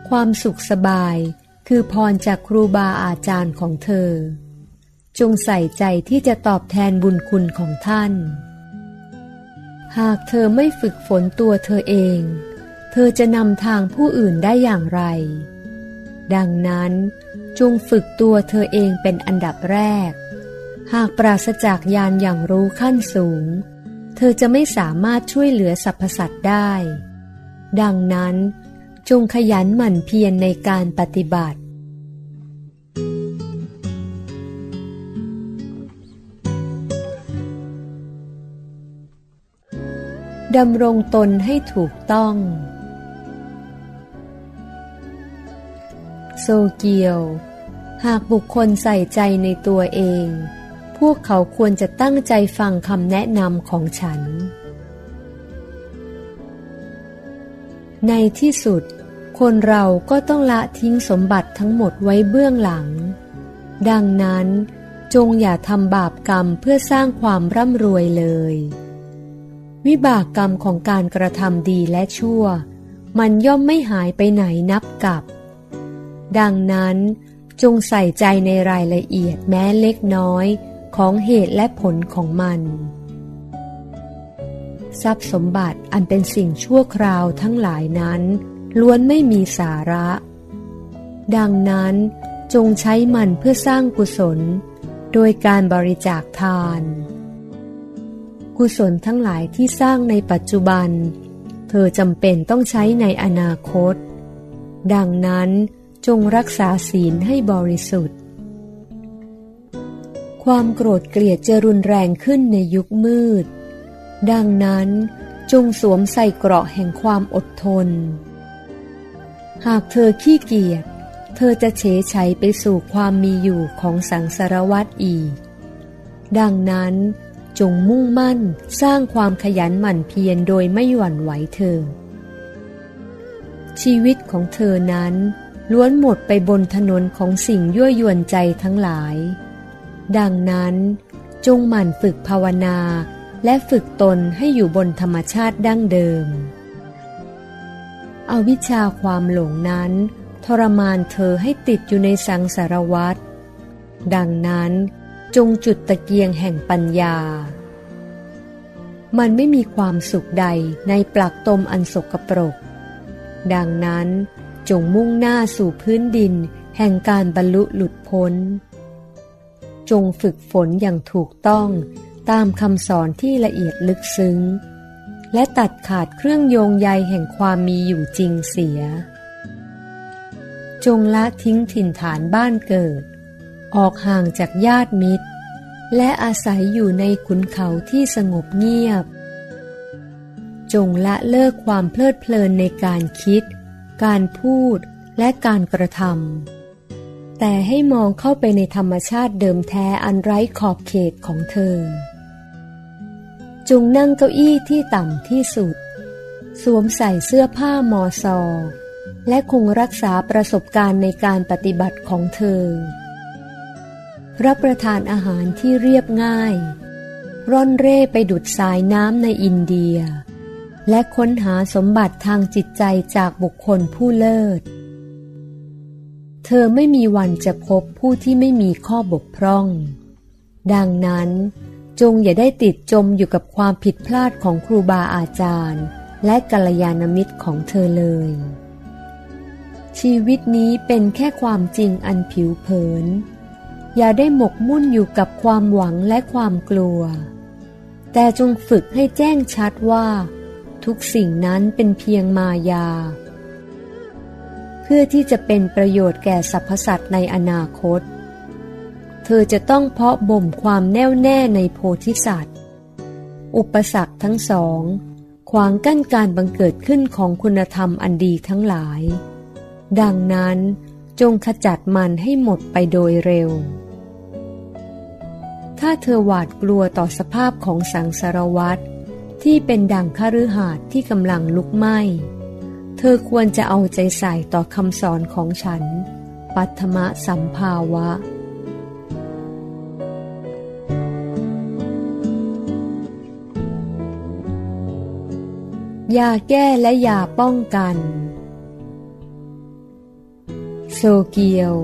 [SPEAKER 1] ความสุขสบายคือพรจากครูบาอาจารย์ของเธอ จงใส่ใจที่จะตอบแทนบุญคุณของท่าน หากเธอไม่ฝึกฝนตัวเธอเอง เธอจะนำทางผู้อื่นได้อย่างไร ดังนั้น จงฝึกตัวเธอเองเป็นอันดับแรก หากปราศจากยานอย่างรู้ขั้นสูง เธอจะไม่สามารถช่วยเหลือสรรพสัตว์ได้ ดังนั้นจงขยันหมั่นเพียรในการปฏิบัติ ดำรงตนให้ถูกต้อง โซเกียว หากบุคคลใส่ใจในตัวเอง พวกเขาควรจะตั้งใจฟังคำแนะนำของฉัน ในที่สุด คนเราก็ต้องละทิ้งสมบัติทั้งหมดไว้เบื้องหลัง ดังนั้นจงอย่าทำบาปกรรมเพื่อสร้างความร่ำรวยเลย วิบากกรรมของการกระทำดีและชั่ว มันย่อมไม่หายไปไหนนับกับ ดังนั้น จงใส่ใจในรายละเอียดแม้เล็กน้อยของเหตุและผลของมัน ทรัพย์สมบัติอันเป็นสิ่งชั่วคราวทั้งหลายนั้น ล้วนไม่มีสาระ ดังนั้นจงใช้มันเพื่อสร้างกุศล โดยการบริจาคทาน กุศลทั้งหลายที่สร้างในปัจจุบัน เธอจำเป็นต้องใช้ในอนาคต ดังนั้น จงรักษาศีลให้บริสุทธิ์ ความโกรธเกลียดจะรุนแรงขึ้นในยุคมืด ดังนั้นจงสวมใส่เกราะแห่งความอดทน หากเธอขี้เกียจ เธอจะเฉยชัยไปสู่ความมีอยู่ของสังสารวัตอีก ดังนั้นจงมุ่งมั่นสร้างความขยันหมั่นเพียรโดยไม่หวั่นไหวเธอ ชีวิตของเธอนั้น ล้วนหมดไปบนถนนของสิ่งยั่วยวนใจทั้งหลาย ดังนั้น จงหมั่นฝึกภาวนา และฝึกตนให้อยู่บนธรรมชาติดั้งเดิมเอาวิชาความหลงนั้น ทรมานเธอให้ติดอยู่ในสังสารวัฏดังนั้นจงจุดตะเกียงแห่งปัญญา มันไม่มีความสุขใดในปลักตมอันสกปรก ดังนั้น จงมุ่งหน้าสู่พื้นดิน แห่งการบรรลุหลุดพ้น จงฝึกฝนอย่างถูกต้องตามคำสอนที่ละเอียดลึกซึ้ง และตัดขาดเครื่องโยงใยแห่งความมีอยู่จริงเสีย จงละทิ้งถิ่นฐานบ้านเกิด ออกห่างจากญาติมิตร และอาศัยอยู่ในขุนเขาที่สงบเงียบ จงละเลิกความเพลิดเพลินในการคิด การพูดและการกระทำแต่ให้มองเข้าไปในธรรมชาติเดิมแท้อันไร้ขอบเขตของเธอ จงนั่งเก้าอี้ที่ต่ำที่สุด สวมใส่เสื้อผ้ามอซอ และคงรักษาประสบการณ์ในการปฏิบัติของเธอ รับประทานอาหารที่เรียบง่าย ร่อนเร่ไปดุดสายน้ำในอินเดีย และค้นหาสมบัติทางจิตใจจากบุคคลผู้เลิศ เธอไม่มีวันจะพบผู้ที่ไม่มีข้อบกพร่อง ดังนั้นจงอย่าได้ติดจมอยู่กับความผิดพลาดของครูบาอาจารย์ และกัลยาณมิตรของเธอเลย ชีวิตนี้เป็นแค่ความจริงอันผิวเผิน อย่าได้หมกมุ่นอยู่กับความหวังและความกลัว แต่จงฝึกให้แจ้งชัดว่า ทุกสิ่งนั้นเป็นเพียงมายา เพื่อที่จะเป็นประโยชน์แก่สรรพสัตว์ในอนาคต เธอจะต้องเพาะบ่มความแน่วแน่ในโพธิสัตว์ อุปสรรคทั้งสอง ขวางกั้นการบังเกิดขึ้นของคุณธรรมอันดีทั้งหลาย ดังนั้นจงขจัดมันให้หมดไปโดยเร็ว ถ้าเธอหวาดกลัวต่อสภาพของสังสารวัตร ที่เป็นดังคฤหาสน์ที่กำลังลุกไหม้ เธอควรจะเอาใจใส่ต่อคำสอนของฉัน ปัทมะสัมภาวะ ยาแก้และยาป้องกัน โซเกียว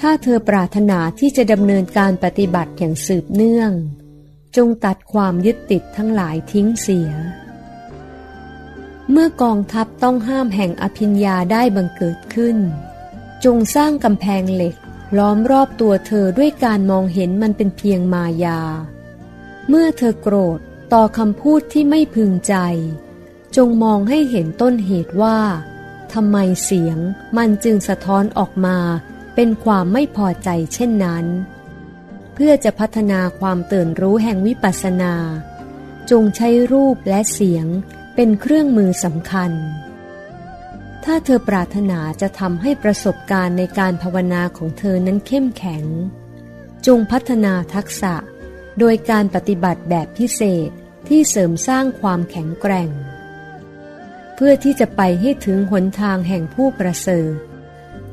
[SPEAKER 1] ถ้าเธอปรารถนาที่จะดำเนินการปฏิบัติอย่างสืบเนื่อง จงตัดความยึดติดทั้งหลายทิ้งเสีย เมื่อกองทัพต้องห้ามแห่งอภิญญาได้บังเกิดขึ้น จงสร้างกำแพงเหล็กล้อมรอบตัวเธอด้วยการมองเห็นมันเป็นเพียงมายา เมื่อเธอโกรธต่อคำพูดที่ไม่พึงใจ จงมองให้เห็นต้นเหตุว่าทำไมเสียงมันจึงสะท้อนออกมา เป็นความไม่พอใจเช่นนั้น เพื่อจะพัฒนาความตื่นรู้แห่งวิปัสสนา จงใช้รูปและเสียงเป็นเครื่องมือสำคัญ ถ้าเธอปรารถนาจะทำให้ประสบการณ์ในการภาวนาของเธอนั้นเข้มแข็ง จงพัฒนาทักษะ โดยการปฏิบัติแบบพิเศษที่เสริมสร้างความแข็งแกร่ง เพื่อที่จะไปให้ถึงหนทางแห่งผู้ประเสริฐ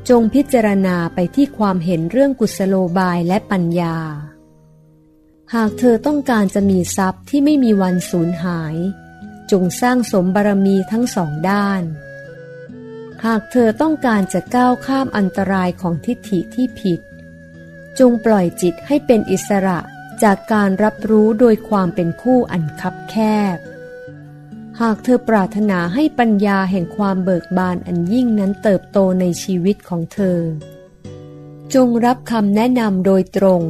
[SPEAKER 1] จงพิจารณาไปที่ความเห็นเรื่องกุศโลบายและปัญญา หากเธอต้องการจะมีทรัพย์ที่ไม่มีวันสูญหาย จงสร้างสมบารมีทั้งสองด้าน หากเธอต้องการจะก้าวข้ามอันตรายของทิฏฐิที่ผิด จงปล่อยจิตให้เป็นอิสระจากการรับรู้โดยความเป็นคู่อันคับแคบ หากเธอปรารถนาให้ปัญญาแห่งความเบิกบานอันยิ่งนั้นเติบโตในชีวิตของเธอจจงรับคำแนะนำโดยตรง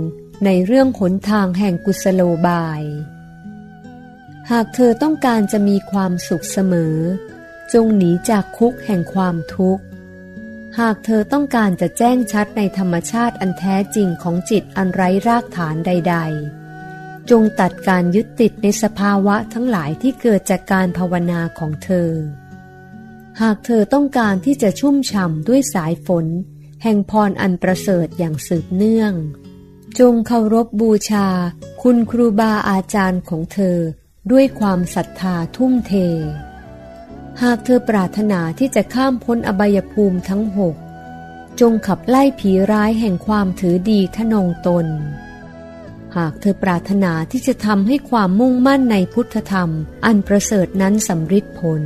[SPEAKER 1] ในเรื่องหนทางแห่งกุศโลบาย หากเธอต้องการจะมีความสุขเสมอ จงหนีจากคุกแห่งความทุกข์ หากเธอต้องการจะแจ้งชัดในธรรมชาติอันแท้จริงของจิตอันไร้รากฐานใด ๆ จงตัดการยึดติดในสภาวะทั้งหลายที่เกิดจากการภาวนาของเธอ หากเธอต้องการที่จะชุ่มฉ่ำด้วยสายฝน แห่งพรอันประเสริฐอย่างสืบเนื่อง จงเคารพบบูชา คุณครูบาอาจารย์ของเธอด้วยความศรัทธาทุ่มเท หากเธอปรารถนาที่จะข้ามพ้นอบายภูมิทั้งหกจงขับไล่ผีร้ายแห่งความถือดีทนงตน หากเธอปรารถนาที่จะทำให้ความมุ่งมั่นในพุทธธรรม อันประเสริฐนั้นสำฤทธิ์ผล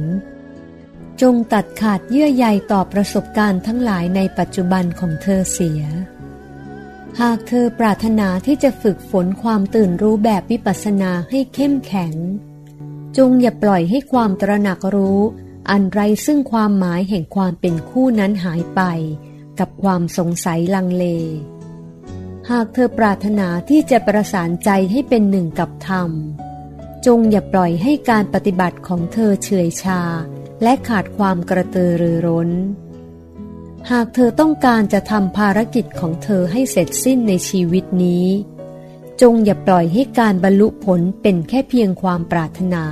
[SPEAKER 1] จงตัดขาดเยื่อใยต่อประสบการณ์ทั้งหลายในปัจจุบันของเธอเสีย หากเธอปรารถนาที่จะฝึกฝนความตื่นรู้แบบวิปัสสนาให้เข้มแข็ง จงอย่าปล่อยให้ความตระหนักรู้ อันไรซึ่งความหมายแห่งความเป็นคู่นั้นหายไป กับความสงสัยลังเล หากเธอปรารถนาที่จะประสานใจให้เป็นหนึ่งกับธรรม จงอย่าปล่อยให้การปฏิบัติของเธอเฉยชา และขาดความกระตือรือร้น หากเธอต้องการจะทำภารกิจของเธอให้เสร็จสิ้นในชีวิตนี้ จงอย่าปล่อยให้การบรรลุผลเป็นแค่เพียงความปรารถนา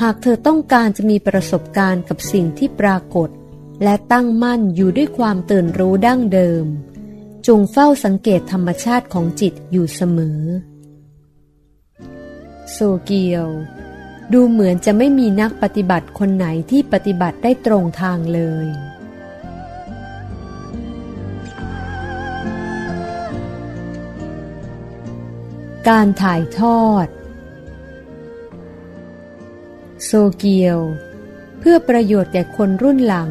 [SPEAKER 1] หากเธอต้องการจะมีประสบการณ์กับสิ่งที่ปรากฏ และตั้งมั่นอยู่ด้วยความตื่นรู้ดั้งเดิม จงเฝ้าสังเกตธรรมชาติของจิตอยู่เสมอ โซเกียว ดูเหมือนจะไม่มีนักปฏิบัติคนไหนที่ปฏิบัติได้ตรงทางเลย การถ่ายทอด โซเกียว เพื่อประโยชน์แก่คนรุ่นหลัง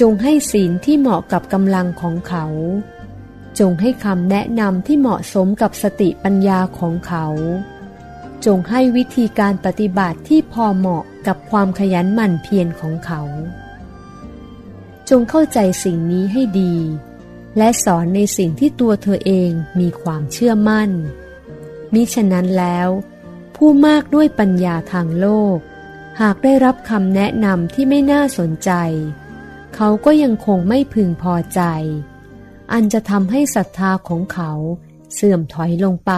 [SPEAKER 1] จงให้ศีลที่เหมาะกับกำลังของเขา จงให้คำแนะนำที่เหมาะสมกับสติปัญญาของเขา จงให้วิธีการปฏิบัติที่พอเหมาะกับความขยันหมั่นเพียรของเขา จงเข้าใจสิ่งนี้ให้ดี และสอนในสิ่งที่ตัวเธอเองมีความเชื่อมั่น มิฉะนั้นแล้ว ผู้มากด้วยปัญญาทางโลก หากได้รับคำแนะนำที่ไม่น่าสนใจ เขาก็ยังคงไม่พึงพอใจ อันจะทำให้ศรัทธาของเขาเสื่อมถอยลงไป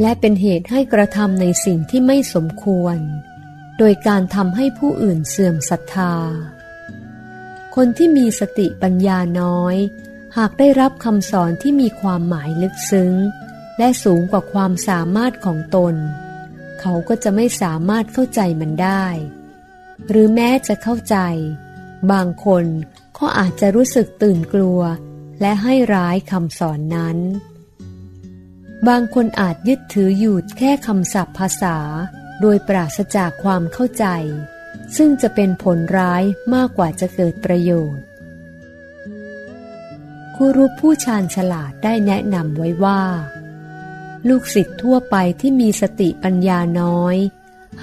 [SPEAKER 1] และเป็นเหตุให้กระทำในสิ่งที่ไม่สมควร โดยการทำให้ผู้อื่นเสื่อมศรัทธา คนที่มีสติปัญญาน้อย หากได้รับคำสอนที่มีความหมายลึกซึ้ง และสูงกว่าความสามารถของตน เขาก็จะไม่สามารถเข้าใจมันได้ หรือแม้จะเข้าใจ บางคนก็อาจจะรู้สึกตื่นกลัว และให้ร้ายคำสอนนั้น บางคนอาจยึดถืออยู่แค่คำศัพท์ภาษา โดยปราศจากความเข้าใจ ซึ่งจะเป็นผลร้ายมากกว่าจะเกิดประโยชน์ครูรูผู้ชาญฉลาดได้แนะนำไว้ว่า ลูกศิษย์ทั่วไปที่มีสติปัญญาน้อย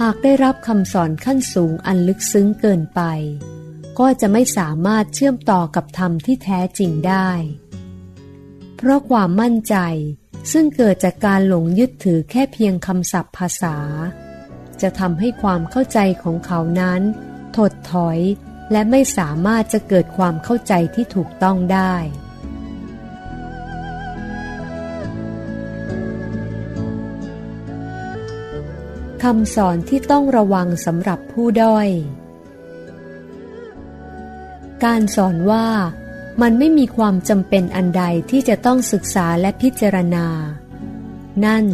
[SPEAKER 1] หากได้รับคำสอนขั้นสูงอันลึกซึ้งเกินไป ก็จะไม่สามารถเชื่อมต่อกับธรรมที่แท้จริงได้ เพราะความมั่นใจซึ่งเกิดจากการหลงยึดถือแค่เพียงคำศัพท์ภาษา จะทำให้ความเข้าใจของเขานั้น ถดถอยและไม่สามารถจะเกิดความเข้าใจที่ถูกต้องได้คำสอนที่ต้องระวังสำหรับผู้ด้อย การสอนว่ามันไม่มีความจำเป็นอันใดที่จะต้องศึกษาและพิจารณา นั่น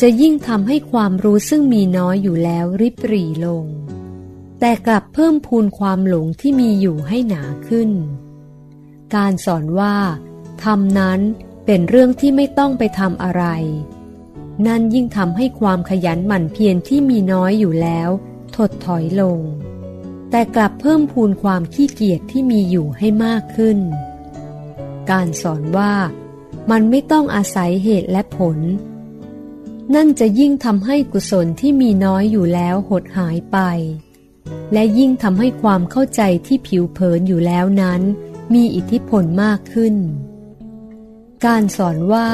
[SPEAKER 1] จะยิ่งทำให้ความรู้ซึ่งมีน้อยอยู่แล้วริบหรี่ลง แต่กลับเพิ่มพูนความหลงที่มีอยู่ให้หนาขึ้น การสอนว่าทำนั้นเป็นเรื่องที่ไม่ต้องไปทำอะไร นั่นยิ่งทำให้ความขยันหมั่นเพียรที่มีน้อยอยู่แล้ว ถดถอยลง แต่กลับเพิ่มพูนความขี้เกียจที่มีอยู่ให้มากขึ้น การสอนว่ามันไม่ต้องอาศัยเหตุและผล นั่นจะยิ่งทำให้กุศลที่มีน้อยอยู่แล้วหดหายไป และยิ่งทำให้ความเข้าใจที่ผิวเผินอยู่แล้วนั้น มีอิทธิพลมากขึ้น การสอนว่า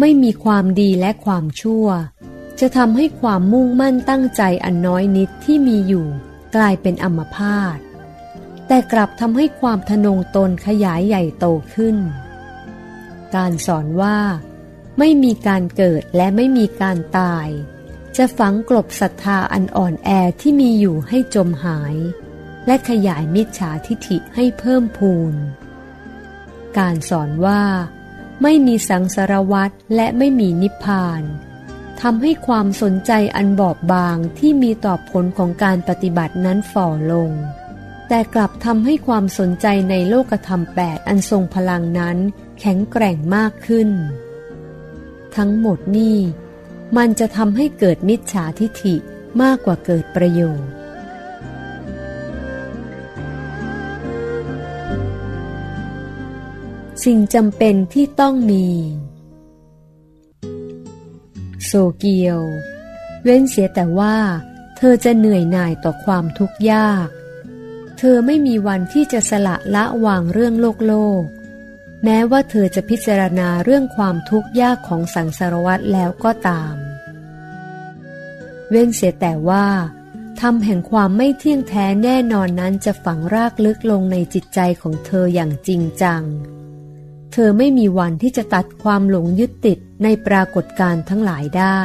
[SPEAKER 1] ไม่มีความดีและความชั่ว จะทำให้ความมุ่งมั่นตั้งใจอันน้อยนิดที่มีอยู่ กลายเป็นอัมพาตแต่กลับทำให้ความทนงตนขยายใหญ่โตขึ้น การสอนว่าไม่มีการเกิดและไม่มีการตาย จะฝังกลบศรัทธาอันอ่อนแอที่มีอยู่ให้จมหาย และขยายมิจฉาทิฐิให้เพิ่มพูน การสอนว่า ไม่มีสังสารวัตและไม่มีนิพพาน ทำให้ความสนใจอันบอบบางที่มีต่อผลของการปฏิบัตินั้นฝ่อลง แต่กลับทำให้ความสนใจในโลกธรรมแปดอันทรงพลังนั้นแข็งแกร่งมากขึ้น ทั้งหมดนี่มันจะทำให้เกิดมิจฉาทิฐิมากกว่าเกิดประโยชน์ สิ่งจำเป็นที่ต้องมี โซเกียว เว้นเสียแต่ว่า เธอจะเหนื่อยหน่ายต่อความทุกข์ยาก เธอไม่มีวันที่จะสละละวางเรื่องโลกโลก แม้ว่าเธอจะพิจารณาเรื่องความทุกข์ยากของสังสารวัตรแล้วก็ตาม เว้นเสียแต่ว่าทำแห่งความไม่เที่ยงแท้แน่นอนนั้นจะฝังรากลึกลงในจิตใจของเธออย่างจริงจัง เธอไม่มีวันที่จะตัดความหลงยึดติดในปรากฏการณ์ทั้งหลายได้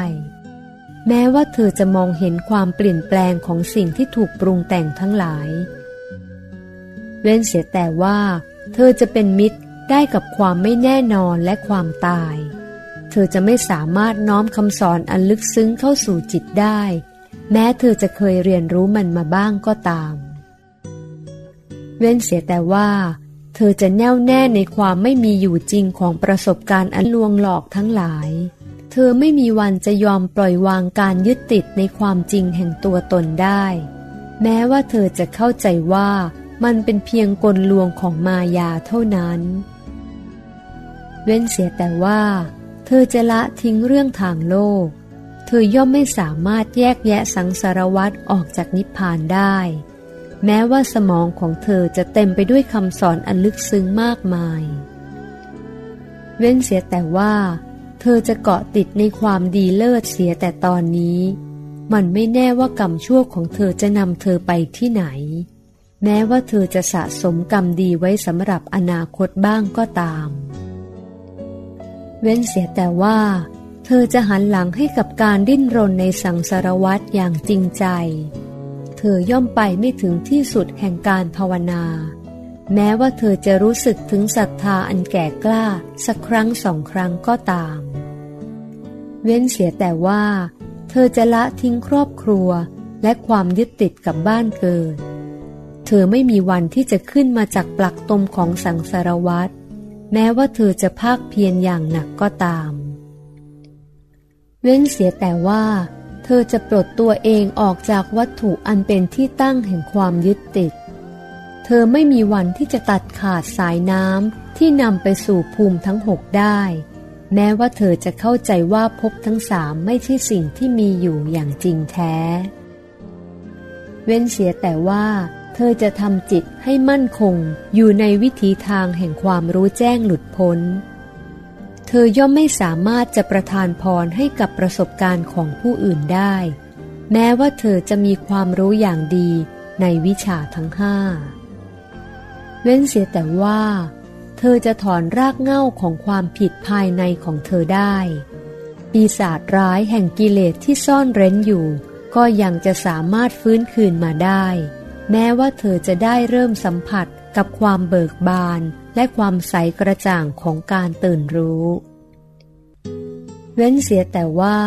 [SPEAKER 1] แม้ว่าเธอจะมองเห็นความเปลี่ยนแปลงของสิ่งที่ถูกปรุงแต่งทั้งหลาย เว้นเสียแต่ว่า เธอจะเป็นมิตรได้กับความไม่แน่นอนและความตาย เธอจะไม่สามารถน้อมคำสอนอันลึกซึ้งเข้าสู่จิตได้ แม้เธอจะเคยเรียนรู้มันมาบ้างก็ตาม เว้นเสียแต่ว่า เธอจะแน่วแน่ในความไม่มีอยู่จริงของประสบการณ์อันลวงหลอกทั้งหลาย เธอไม่มีวันจะยอมปล่อยวางการยึดติดในความจริงแห่งตัวตนได้ แม้ว่าเธอจะเข้าใจว่ามันเป็นเพียงกลลวงของมายาเท่านั้น เว้นเสียแต่ว่า เธอจะละทิ้งเรื่องทางโลก เธอย่อมไม่สามารถแยกแยะสังสารวัตรออกจากนิพพานได้ แม้ว่าสมองของเธอจะเต็มไปด้วยคำสอนอันลึกซึ้งมากมาย เว้นเสียแต่ว่า เธอจะเกาะติดในความดีเลิศเสียแต่ตอนนี้ มันไม่แน่ว่ากรรมชั่วของเธอจะนำเธอไปที่ไหน แม้ว่าเธอจะสะสมกรรมดีไว้สำหรับอนาคตบ้างก็ตาม เว้นเสียแต่ว่า เธอจะหันหลังให้กับการดิ้นรนในสังสารวัตอย่างจริงใจ ธอย่อมไปไม่ถึงที่สุดแห่งการภาวนา แม้ว่าเธอจะรู้สึกถึงศรัทธาอันแก่กล้าสักครั้งสองครั้งก็ตาม เว้นเสียแต่ว่า เธอจะละทิ้งครอบครัวและความยึดติดกับบ้านเกิด เธอไม่มีวันที่จะขึ้นมาจากปลักตมของสังสารวัตรแม้ว่าเธอจะภาคเพียรอย่างหนักก็ตาม เว้นเสียแต่ว่า เธอจะปลดตัวเองออกจากวัตถุอันเป็นที่ตั้งแห่งความยึดติด เธอไม่มีวันที่จะตัดขาดสายน้ำที่นำไปสู่ภูมิทั้งหกได้ แม้ว่าเธอจะเข้าใจว่าภพทั้งสามไม่ใช่สิ่งที่มีอยู่อย่างจริงแท้ เว้นเสียแต่ว่า เธอจะทำจิตให้มั่นคงอยู่ในวิถีทางแห่งความรู้แจ้งหลุดพ้น ธอย่อมไม่สามารถจะประทานพรให้กับประสบการณ์ของผู้อื่นได้ แม้ว่าเธอจะมีความรู้อย่างดีในวิชาทั้งห้าเว้นเสียแต่ว่า เธอจะถอนรากเหง้าของความผิดภายในของเธอได้ ปีศาจร้ายแห่งกิเลสที่ซ่อนเร้นอยู่ ก็ยังจะสามารถฟื้นคืนมาได้ แม้ว่าเธอจะได้เริ่มสัมผัสกับความเบิกบาน และความใสกระจ่างของการตื่นรู้ เว้นเสียแต่ว่า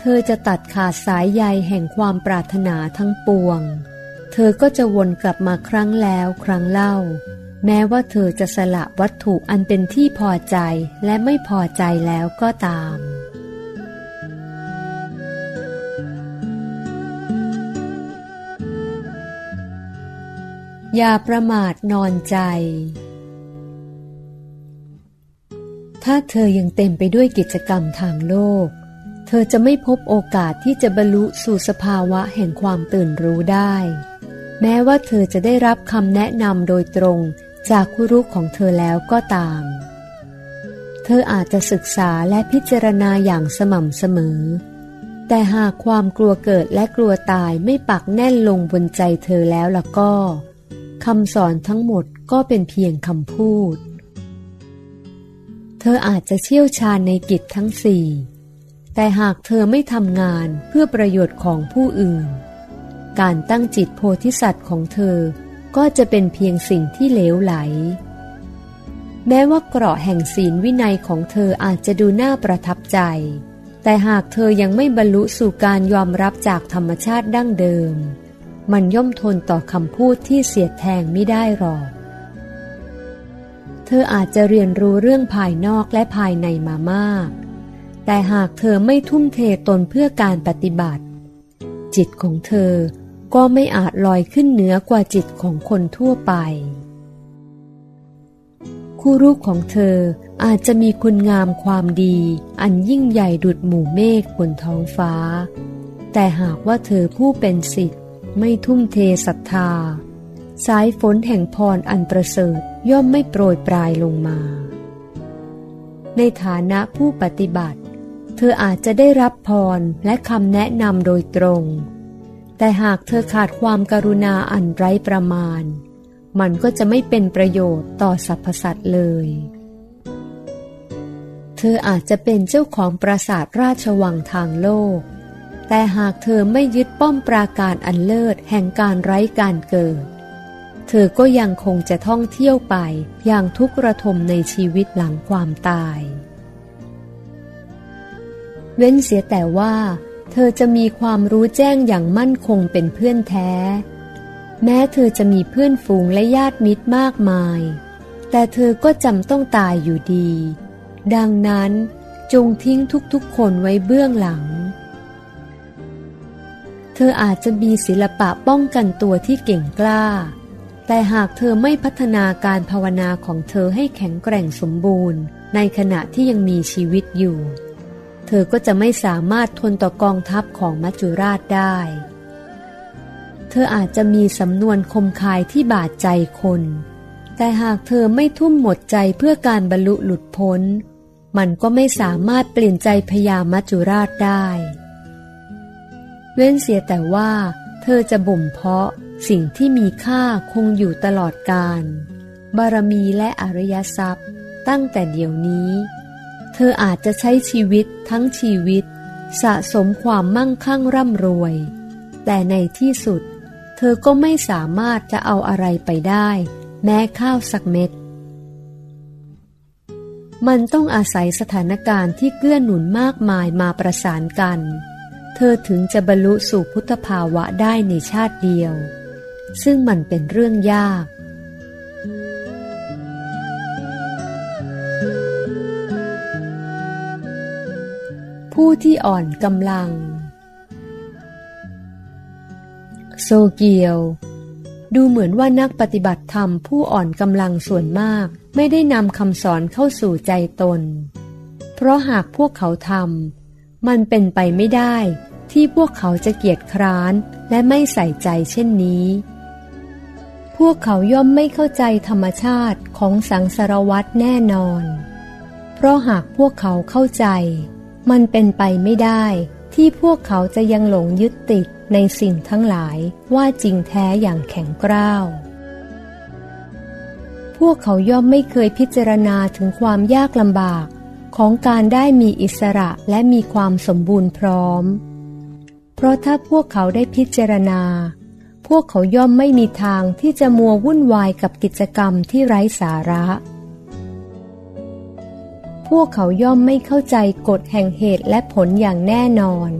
[SPEAKER 1] เธอจะตัดขาดสายใยแห่งความปรารถนาทั้งปวง เธอก็จะวนกลับมาครั้งแล้วครั้งเล่า แม้ว่าเธอจะสละวัตถุอันเป็นที่พอใจและไม่พอใจแล้วก็ตามอย่าประมาทนอนใจ ถ้าเธอยังเต็มไปด้วยกิจกรรมทางโลก เธอจะไม่พบโอกาสที่จะบรรลุสู่สภาวะแห่งความตื่นรู้ได้ แม้ว่าเธอจะได้รับคำแนะนำโดยตรงจากคุรุของเธอแล้วก็ตามเเธออาจจะศึกษาและพิจารณาอย่างสม่ำเสมอ แต่หากความกลัวเกิดและกลัวตายไม่ปักแน่นลงบนใจเธอแล้วล่ะก็คำสอนทั้งหมดก็เป็นเพียงคำพูด เธออาจจะเชี่ยวชาญในกิจทั้งสี่ แต่หากเธอไม่ทำงานเพื่อประโยชน์ของผู้อื่น การตั้งจิตโพธิสัตว์ของเธอก็จะเป็นเพียงสิ่งที่เหลวไหล แม้ว่าเกราะแห่งศีลวินัยของเธออาจจะดูน่าประทับใจ แต่หากเธอยังไม่บรรลุสู่การยอมรับจากธรรมชาติดั้งเดิม มันย่อมทนต่อคำพูดที่เสียดแทงไม่ได้หรอก เธออาจจะเรียนรู้เรื่องภายนอกและภายในมามาก แต่หากเธอไม่ทุ่มเทตนเพื่อการปฏิบัติ จิตของเธอก็ไม่อาจลอยขึ้นเหนือกว่าจิตของคนทั่วไป คู่รูปของเธออาจจะมีคุณงามความดี อันยิ่งใหญ่ดุดหมู่เมฆบนท้องฟ้า แต่หากว่าเธอผู้เป็นสิทธิ์ไม่ทุ่มเทศรัทธา สายฝนแห่งพรอันประเสริฐ ย่อมไม่โปรยปลายลงมา ในฐานะผู้ปฏิบัติ เธออาจจะได้รับพรและคำแนะนำโดยตรง แต่หากเธอขาดความการุณาอันไร้ประมาณ มันก็จะไม่เป็นประโยชน์ต่อสรรพสัตว์เลย เธออาจจะเป็นเจ้าของปราสาทราชวังทางโลก แต่หากเธอไม่ยึดป้อมปราการอันเลิศแห่งการไร้การเกิด เธอก็ยังคงจะท่องเที่ยวไปอย่างทุกระทมในชีวิตหลังความตาย เว้นเสียแต่ว่า เธอจะมีความรู้แจ้งอย่างมั่นคงเป็นเพื่อนแท้ แม้เธอจะมีเพื่อนฝูงและญาติมิตรมากมาย แต่เธอก็จำต้องตายอยู่ดี ดังนั้นจงทิ้งทุกๆคนไว้เบื้องหลังเธออาจจะมีศิลปะป้องกันตัวที่เก่งกล้า แต่หากเธอไม่พัฒนาการภาวนาของเธอให้แข็งแกร่งสมบูรณ์ ในขณะที่ยังมีชีวิตอยู่ เธอก็จะไม่สามารถทนต่อกองทัพของมัจจุราชได้ เธออาจจะมีสำนวนคมคายที่บาดใจคน แต่หากเธอไม่ทุ่มหมดใจเพื่อการบรรลุหลุดพ้น มันก็ไม่สามารถเปลี่ยนใจพญามัจจุราชได้ เว้นเสียแต่ว่า เธอจะบ่มเพาะ สิ่งที่มีค่าคงอยู่ตลอดกาลบารมีและอริยทรัพย์ ตั้งแต่เดี๋ยวนี้ เธออาจจะใช้ชีวิตทั้งชีวิต สะสมความมั่งคั่งร่ำรวย แต่ในที่สุด เธอก็ไม่สามารถจะเอาอะไรไปได้ แม้ข้าวสักเม็ด มันต้องอาศัยสถานการณ์ที่เกื้อหนุนมากมายมาประสานกัน เธอถึงจะบรรลุสู่พุทธภาวะได้ในชาติเดียว ซึ่งมันเป็นเรื่องยาก ผู้ที่อ่อนกำลัง โซเกียว ดูเหมือนว่านักปฏิบัติธรรมผู้อ่อนกำลังส่วนมากไม่ได้นำคำสอนเข้าสู่ใจตน เพราะหากพวกเขาทำมันเป็นไปไม่ได้ที่พวกเขาจะเกียจคร้านและไม่ใส่ใจเช่นนี้ พวกเขาย่อมไม่เข้าใจธรรมชาติของสังสารวัตแน่นอน เพราะหากพวกเขาเข้าใจ มันเป็นไปไม่ได้ที่พวกเขาจะยังหลงยึดติดในสิ่งทั้งหลายว่าจริงแท้อย่างแข็งกร้าว พวกเขาย่อมไม่เคยพิจารณาถึงความยากลำบากของการได้มีอิสระและมีความสมบูรณ์พร้อม เพราะถ้าพวกเขาได้พิจารณา พวกเขาย่อมไม่มีทางที่จะมัววุ่นวายกับกิจกรรมที่ไร้สาระ พวกเขาย่อมไม่เข้าใจกฎแห่งเหตุและผลอย่างแน่นอน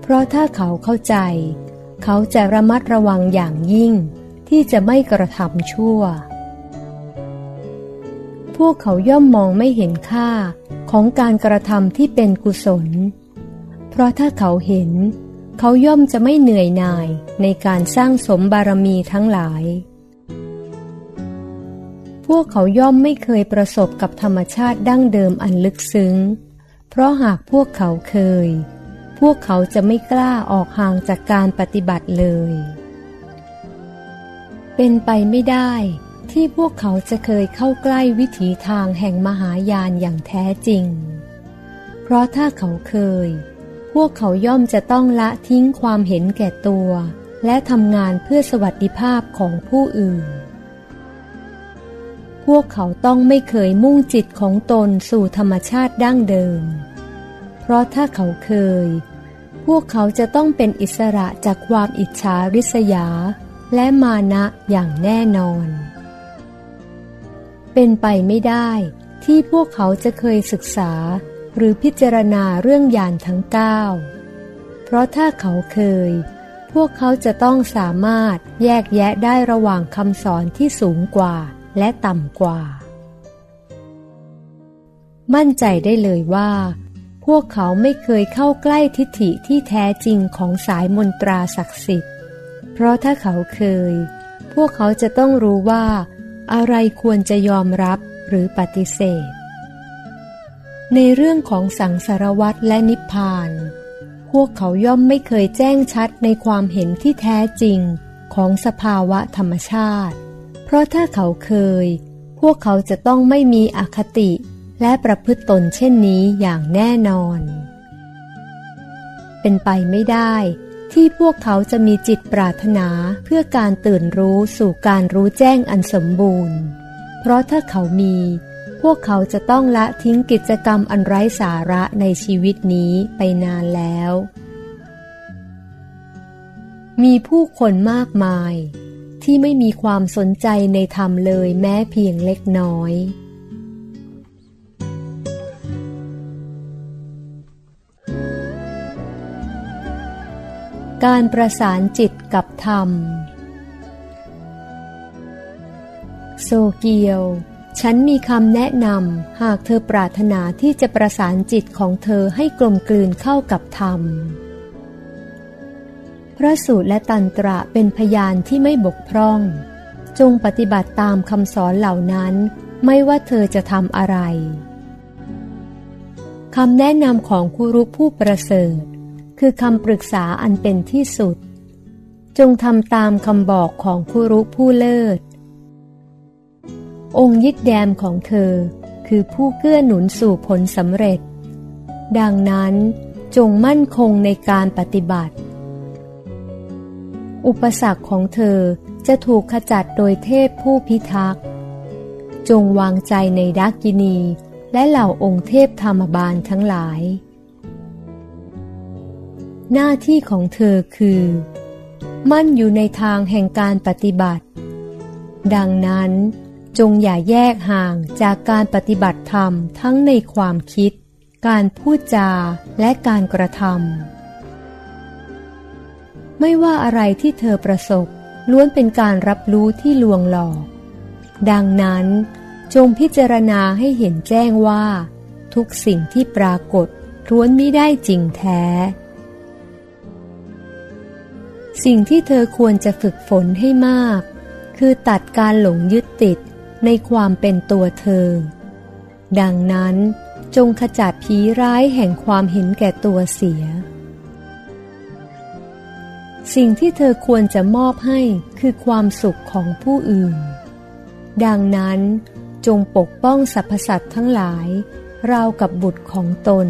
[SPEAKER 1] เพราะถ้าเขาเข้าใจ เขาจะระมัดระวังอย่างยิ่ง ที่จะไม่กระทำชั่ว พวกเขาย่อมมองไม่เห็นค่าของการกระทำที่เป็นกุศล เพราะถ้าเขาเห็นเเขาย่อมจะไม่เหนื่อยหน่ายในการสร้างสมบารมีทั้งหลาย พวกเขาย่อมไม่เคยประสบกับธรรมชาติดั้งเดิมอันลึกซึ้ง เพราะหากพวกเขาเคย พวกเขาจะไม่กล้าออกห่างจากการปฏิบัติเลย เป็นไปไม่ได้ที่พวกเขาจะเคยเข้าใกล้วิถีทางแห่งมหายานอย่างแท้จริง เพราะถ้าเขาเคย พวกเขาย่อมจะต้องละทิ้งความเห็นแก่ตัว และทำงานเพื่อสวัสดิภาพของผู้อื่น พวกเขาต้องไม่เคยมุ่งจิตของตนสู่ธรรมชาติดั้งเดิม เพราะถ้าเขาเคย พวกเขาจะต้องเป็นอิสระจากความอิจฉาริษยา และมานะอย่างแน่นอน เป็นไปไม่ได้ที่พวกเขาจะเคยศึกษา หรือพิจารณาเรื่องยานทั้งเก้าเพราะถ้าเขาเคย พวกเขาจะต้องสามารถแยกแยะได้ระหว่างคำสอนที่สูงกว่าและต่ำกว่า มั่นใจได้เลยว่า พวกเขาไม่เคยเข้าใกล้ทิฏฐิที่แท้จริงของสายมนตราศักดิ์สิทธิ์ เพราะถ้าเขาเคย พวกเขาจะต้องรู้ว่า อะไรควรจะยอมรับหรือปฏิเสธ ในเรื่องของสังสารวัตและนิพพาน พวกเขาย่อมไม่เคยแจ้งชัดในความเห็นที่แท้จริงของสภาวะธรรมชาติ เพราะถ้าเขาเคย พวกเขาจะต้องไม่มีอคติและประพฤติตนเช่นนี้อย่างแน่นอน เป็นไปไม่ได้ที่พวกเขาจะมีจิตปรารถนาเพื่อการตื่นรู้สู่การรู้แจ้งอันสมบูรณ์ เพราะถ้าเขามี วกเขาจะต้องละทิ้งกิจกรรมอันไร้สาระในชีวิตนี้ไปนานแล้ว มีผู้คนมากมาย ที่ไม่มีความสนใจในธรรมเลยแม้เพียงเล็กน้อย การประสานจิตกับธรรม โซเกียว ฉันมีคำแนะนำหากเธอปรารถนาที่จะประสานจิตของเธอให้กลมกลืนเข้ากับธรรม พระสูตรและตันตระเป็นพยานที่ไม่บกพร่อง จงปฏิบัติตามคำสอนเหล่านั้นไม่ว่าเธอจะทำอะไรคำแนะนำของครูรุผู้ประเสริฐ คือคำปรึกษาอันเป็นที่สุด จงทำตามคำบอกของคุรุผู้เลิศ องค์ยิดแดมของเธอ คือผู้เกื้อหนุนสู่ผลสำเร็จ ดังนั้นจงมั่นคงในการปฏิบัติ อุปสรรคของเธอจะถูกขจัดโดยเทพผู้พิทักษ์ จงวางใจในดักกินีและเหล่าองค์เทพธรรมบาลทั้งหลาย หน้าที่ของเธอคือ มั่นอยู่ในทางแห่งการปฏิบัติ ดังนั้น จงอย่าแยกห่างจากการปฏิบัติธรรมทั้งในความคิด การพูดจาและการกระทำไม่ว่าอะไรที่เธอประสบ ล้วนเป็นการรับรู้ที่ลวงหลอก ดังนั้นจงพิจารณาให้เห็นแจ้งว่า ทุกสิ่งที่ปรากฏล้วนไม่ได้จริงแท้ สิ่งที่เธอควรจะฝึกฝนให้มาก คือตัดการหลงยึดติด ในความเป็นตัวเธอ ดังนั้นจงขจัดผีร้ายแห่งความเห็นแก่ตัวเสีย สิ่งที่เธอควรจะมอบให้คือความสุขของผู้อื่น ดังนั้นจงปกป้องสรรพสัตว์ทั้งหลาย ราวกับบุตรของตน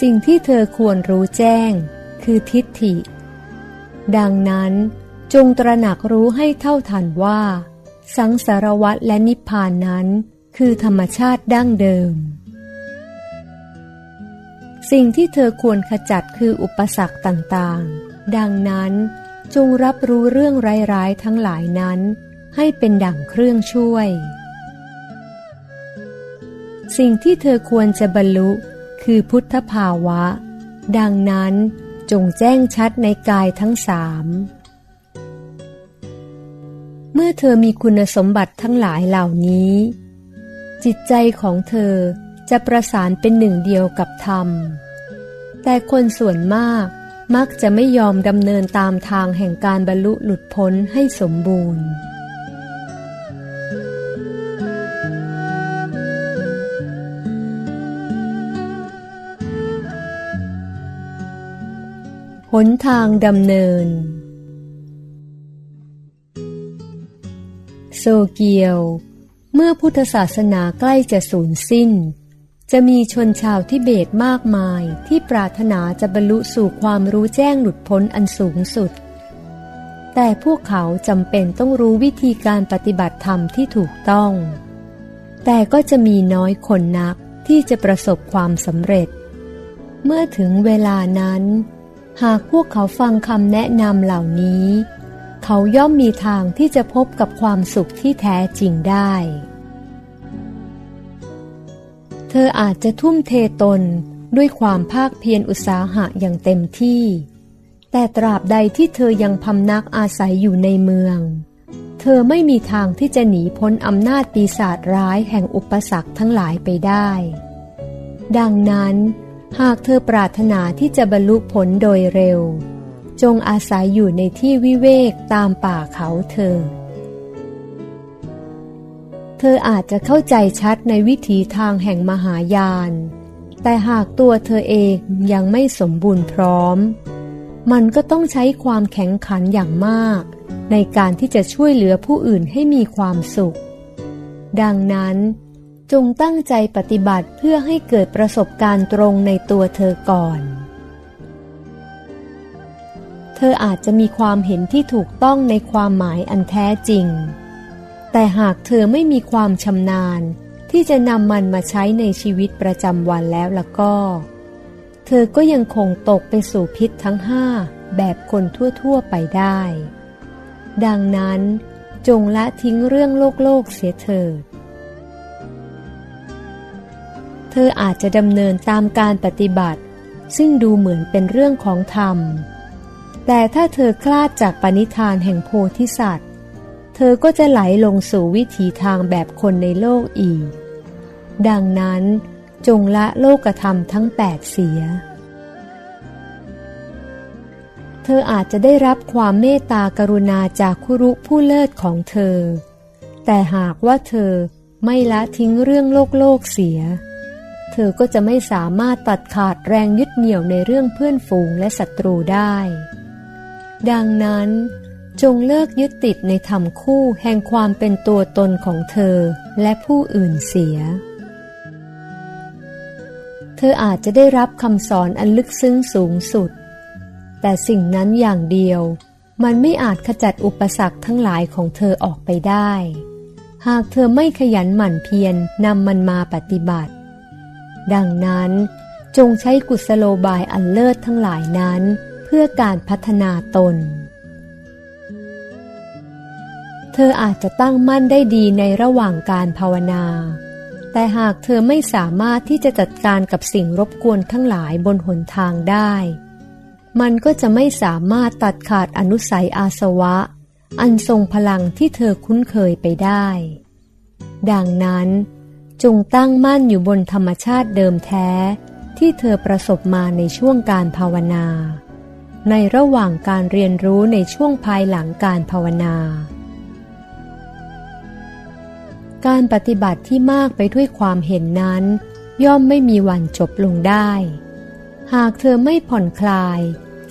[SPEAKER 1] สิ่งที่เธอควรรู้แจ้งคือทิฏฐิ ดังนั้น จงตระหนักรู้ให้เท่าทันว่า สังสารวัตและนิพพานนั้น คือธรรมชาติดั้งเดิม สิ่งที่เธอควรขจัดคืออุปสรรคต่างๆ ดังนั้นจงรับรู้เรื่องร้ายๆทั้งหลายนั้น ให้เป็นดั่งเครื่องช่วย สิ่งที่เธอควรจะบรรลุคือพุทธภาวะ ดังนั้นจงแจ้งชัดในกายทั้งสาม เมื่อเธอมีคุณสมบัติทั้งหลายเหล่านี้ จิตใจของเธอจะประสานเป็นหนึ่งเดียวกับธรรม แต่คนส่วนมากมักจะไม่ยอมดำเนินตามทางแห่งการบรรลุหลุดพ้นให้สมบูรณ์ หนทางดำเนิน โซเกียว เมื่อพุทธศาสนาใกล้จะสูญสิ้น จะมีชนชาวทิเบตมากมายที่ปรารถนาจะบรรลุสู่ความรู้แจ้งหลุดพ้นอันสูงสุด แต่พวกเขาจำเป็นต้องรู้วิธีการปฏิบัติธรรมที่ถูกต้อง แต่ก็จะมีน้อยคนนักที่จะประสบความสำเร็จ เมื่อถึงเวลานั้น หากพวกเขาฟังคำแนะนำเหล่านี้ เขาย่อมมีทางที่จะพบกับความสุขที่แท้จริงได้ เธออาจจะทุ่มเทตนด้วยความภาคเพียรอุตสาหะอย่างเต็มที่ แต่ตราบใดที่เธอยังพำนักอาศัยอยู่ในเมือง เธอไม่มีทางที่จะหนีพ้นอำนาจปีศาจร้ายแห่งอุปสรรคทั้งหลายไปได้ ดังนั้น หากเธอปรารถนาที่จะบรรลุผลโดยเร็ว จงอาศัยอยู่ในที่วิเวกตามป่าเขาเธอ เธออาจจะเข้าใจชัดในวิถีทางแห่งมหายาน แต่หากตัวเธอเองยังไม่สมบูรณ์พร้อม มันก็ต้องใช้ความแข็งขันอย่างมาก ในการที่จะช่วยเหลือผู้อื่นให้มีความสุข ดังนั้นจงตั้งใจปฏิบัติเพื่อให้เกิดประสบการณ์ตรงในตัวเธอก่อน เธออาจจะมีความเห็นที่ถูกต้องในความหมายอันแท้จริง แต่หากเธอไม่มีความชำนาญที่จะนำมันมาใช้ในชีวิตประจำวันแล้วล่ะก็ เธอก็ยังคงตกไปสู่พิษทั้งห้าแบบคนทั่วๆไปได้ ดังนั้นจงละทิ้งเรื่องโลกโลกเสียเถิด เธออาจจะดำเนินตามการปฏิบัติ ซึ่งดูเหมือนเป็นเรื่องของธรรม แต่ถ้าเธอคลาดจากปณิธานแห่งโพธิสัตว์ เธอก็จะไหลลงสู่วิถีทางแบบคนในโลกอีก ดังนั้นจงละโลกธรรมทั้งแปดเสีย เธออาจจะได้รับความเมตตากรุณาจากคุรุผู้เลิศของเธอ แต่หากว่าเธอไม่ละทิ้งเรื่องโลกโลกเสีย เธอก็จะไม่สามารถตัดขาดแรงยึดเหนี่ยวในเรื่องเพื่อนฝูงและศัตรูได้ ดังนั้นจงเลิกยึดติดในธรรมคู่แห่งความเป็นตัวตนของเธอและผู้อื่นเสีย เธออาจจะได้รับคำสอนอันลึกซึ้งสูงสุด แต่สิ่งนั้นอย่างเดียว มันไม่อาจขจัดอุปสรรคทั้งหลายของเธอออกไปได้ หากเธอไม่ขยันหมั่นเพียรนำมันมาปฏิบัติ ดังนั้นจงใช้กุศโลบายอันเลิศทั้งหลายนั้น เพื่อการพัฒนาตน เธออาจจะตั้งมั่นได้ดีในระหว่างการภาวนา แต่หากเธอไม่สามารถที่จะจัดการกับสิ่งรบกวนทั้งหลายบนหนทางได้ มันก็จะไม่สามารถตัดขาดอนุสัยอาสวะ อันทรงพลังที่เธอคุ้นเคยไปได้ ดังนั้นจงตั้งมั่นอยู่บนธรรมชาติเดิมแท้ ที่เธอประสบมาในช่วงการภาวนา ในระหว่างการเรียนรู้ในช่วงภายหลังการภาวนา การปฏิบัติที่มากไปด้วยความเห็นนั้น ย่อมไม่มีวันจบลงได้ หากเธอไม่ผ่อนคลาย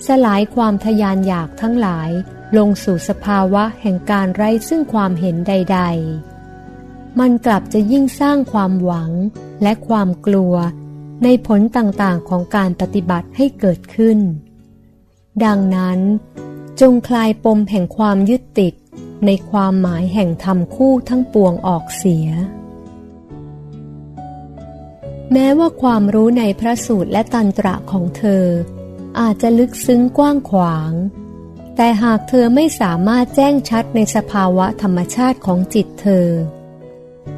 [SPEAKER 1] สลายความทยานอยากทั้งหลายลงสู่สภาวะแห่งการไร้ซึ่งความเห็นใด ๆ มันกลับจะยิ่งสร้างความหวังและความกลัวในผลต่างๆของการปฏิบัติให้เกิดขึ้น ดังนั้น จงคลายปมแห่งความยึดติดในความหมายแห่งธรรมคู่ทั้งปวงออกเสีย แม้ว่าความรู้ในพระสูตรและตันตระของเธอ อาจจะลึกซึ้งกว้างขวาง แต่หากเธอไม่สามารถแจ้งชัดในสภาวะธรรมชาติของจิตเธอ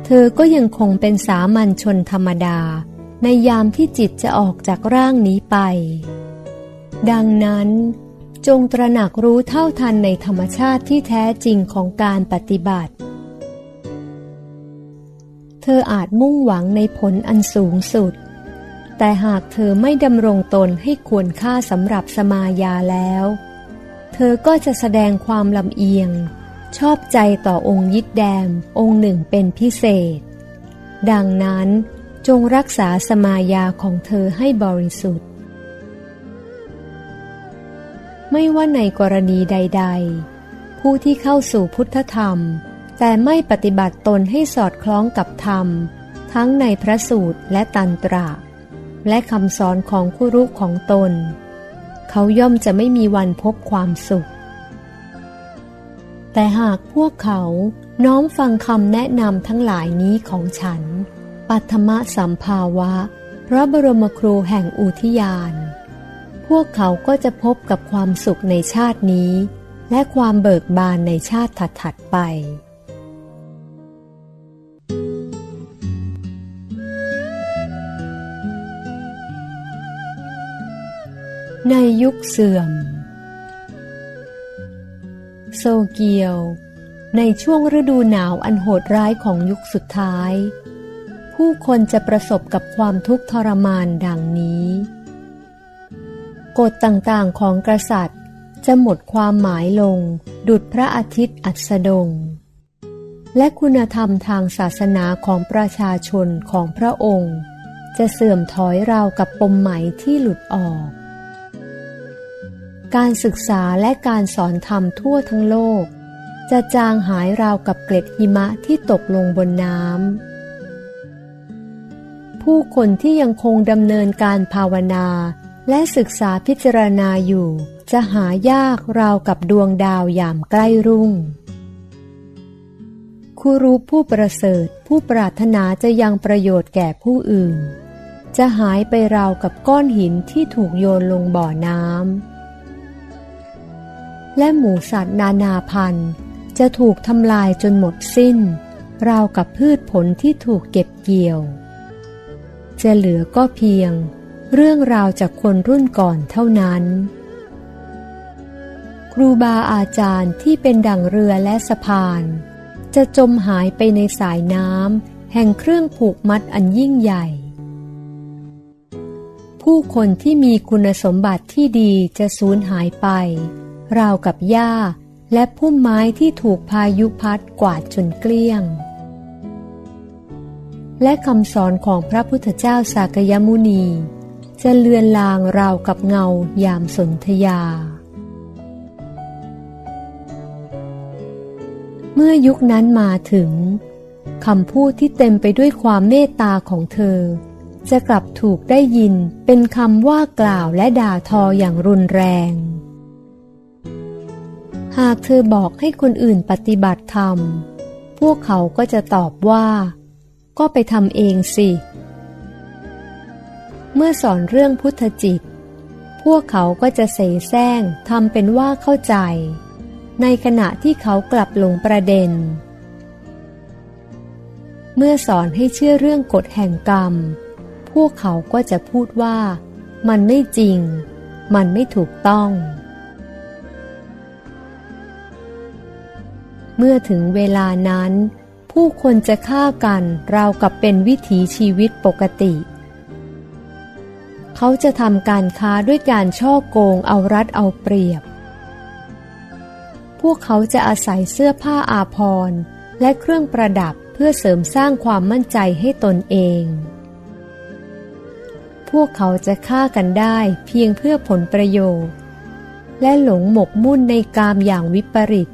[SPEAKER 1] เธอก็ยังคงเป็นสามัญชนธรรมดา ในยามที่จิตจะออกจากร่างนี้ไป ดังนั้นจงตระหนักรู้เท่าทันในธรรมชาติที่แท้จริงของการปฏิบัติ เธออาจมุ่งหวังในผลอันสูงสุด แต่หากเธอไม่ดำรงตนให้ควรค่าสำหรับสมายาแล้ว เธอก็จะแสดงความลำเอียง ชอบใจต่อองค์ยิดแดมองค์หนึ่งเป็นพิเศษ ดังนั้นจงรักษาสมายาของเธอให้บริสุทธิ์ ไม่ว่าในกรณีใด ๆ ผู้ที่เข้าสู่พุทธธรรม แต่ไม่ปฏิบัติตนให้สอดคล้องกับธรรม ทั้งในพระสูตรและตันตระ และคำสอนของคุรุของตน เขาย่อมจะไม่มีวันพบความสุข แต่หากพวกเขาน้อมฟังคำแนะนำทั้งหลายนี้ของฉัน ปัทมะสัมภาวะ พระบรมครูแห่งอุทยาน พวกเขาก็จะพบกับความสุขในชาตินี้ และความเบิกบานในชาติถัดๆไปในยุคเสื่อม โซเกียว ในช่วงฤดูหนาวอันโหดร้ายของยุคสุดท้าย ผู้คนจะประสบกับความทุกข์ทรมานดังนี้ กฎต่างๆของกษัตริย์ จะหมดความหมายลง ดุดพระอาทิตย์อัสดง และคุณธรรมทางศาสนาของประชาชนของพระองค์ จะเสื่อมถอยราวกับปมไหมที่หลุดออก การศึกษาและการสอนธรรมทั่วทั้งโลก จะจางหายราวกับเกล็ดหิมะที่ตกลงบนน้ำผู้คนที่ยังคงดำเนินการภาวนา และศึกษาพิจารณาอยู่ จะหายากราวกับดวงดาวยามใกล้รุ่งครูรู้ผู้ประเสริฐผู้ปรารถนาจะยังประโยชน์แก่ผู้อื่น จะหายไปราวกับก้อนหินที่ถูกโยนลงบ่อน้ำและหมูสัตว์นานาพันธุ์จะถูกทำลายจนหมดสิ้น ราวกับพืชผลที่ถูกเก็บเกี่ยว จะเหลือก็เพียง เรื่องราวจากคนรุ่นก่อนเท่านั้น ครูบาอาจารย์ที่เป็นดั่งเรือและสะพาน จะจมหายไปในสายน้ำแห่งเครื่องผูกมัดอันยิ่งใหญ่ ผู้คนที่มีคุณสมบัติที่ดีจะสูญหายไป ราวกับหญ้าและพุ่มไม้ที่ถูกพายุพัดกวาดจนเกลี้ยง และคำสอนของพระพุทธเจ้าสากยมุนี จะเลือนลางราวกับเงายามสนธยา เมื่อยุคนั้นมาถึงคำพูดที่เต็มไปด้วยความเมตตาของเธอ จะกลับถูกได้ยินเป็นคำว่ากล่าวและด่าทออย่างรุนแรง หากเธอบอกให้คนอื่นปฏิบัติธรรม พวกเขาก็จะตอบว่า ก็ไปทำเองสิเเมื่อสอนเรื่องพุทธจิต พวกเขาก็จะเสแสร้งทำเป็นว่าเข้าใจ ในขณะที่เขากลับหลงประเด็น เมื่อสอนให้เชื่อเรื่องกฎแห่งกรรม พวกเขาก็จะพูดว่า มันไม่จริง มันไม่ถูกต้อง เมื่อถึงเวลานั้น ผู้คนจะฆ่ากันราวกับเป็นวิถีชีวิตปกติ เขาจะทำการค้าด้วยการช่อโกงเอารัดเอาเปรียบ พวกเขาจะอาศัยเสื้อผ้าอาภรณ์และเครื่องประดับเพื่อเสริมสร้างความมั่นใจให้ตนเอง พวกเขาจะฆ่ากันได้เพียงเพื่อผลประโยชน์ และหลงหมกมุ่นในกามอย่างวิปริต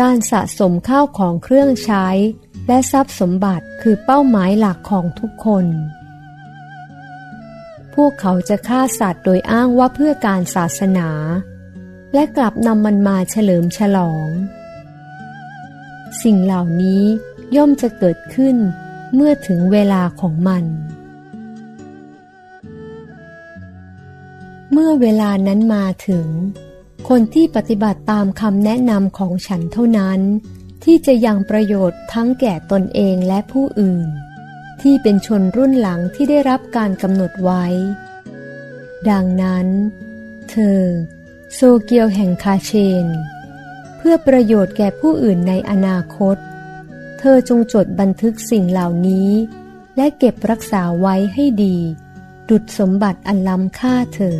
[SPEAKER 1] การสะสมข้าวของเครื่องใช้ และทรัพย์สมบัติคือเป้าหมายหลักของทุกคน พวกเขาจะฆ่าสัตว์โดยอ้างว่าเพื่อการศาสนา และกลับนำมันมาเฉลิมฉลอง สิ่งเหล่านี้ย่อมจะเกิดขึ้นเมื่อถึงเวลาของมัน เมื่อเวลานั้นมาถึง คนที่ปฏิบัติตามคำแนะนำของฉันเท่านั้น ที่จะยังประโยชน์ทั้งแก่ตนเองและผู้อื่น ที่เป็นชนรุ่นหลังที่ได้รับการกำหนดไว้ ดังนั้น เธอ โซเกียวแห่งคาเชน เพื่อประโยชน์แก่ผู้อื่นในอนาคต เธอจงจดบันทึกสิ่งเหล่านี้ และเก็บรักษาไว้ให้ดี ดุดสมบัติอันล้ำค่าเธอ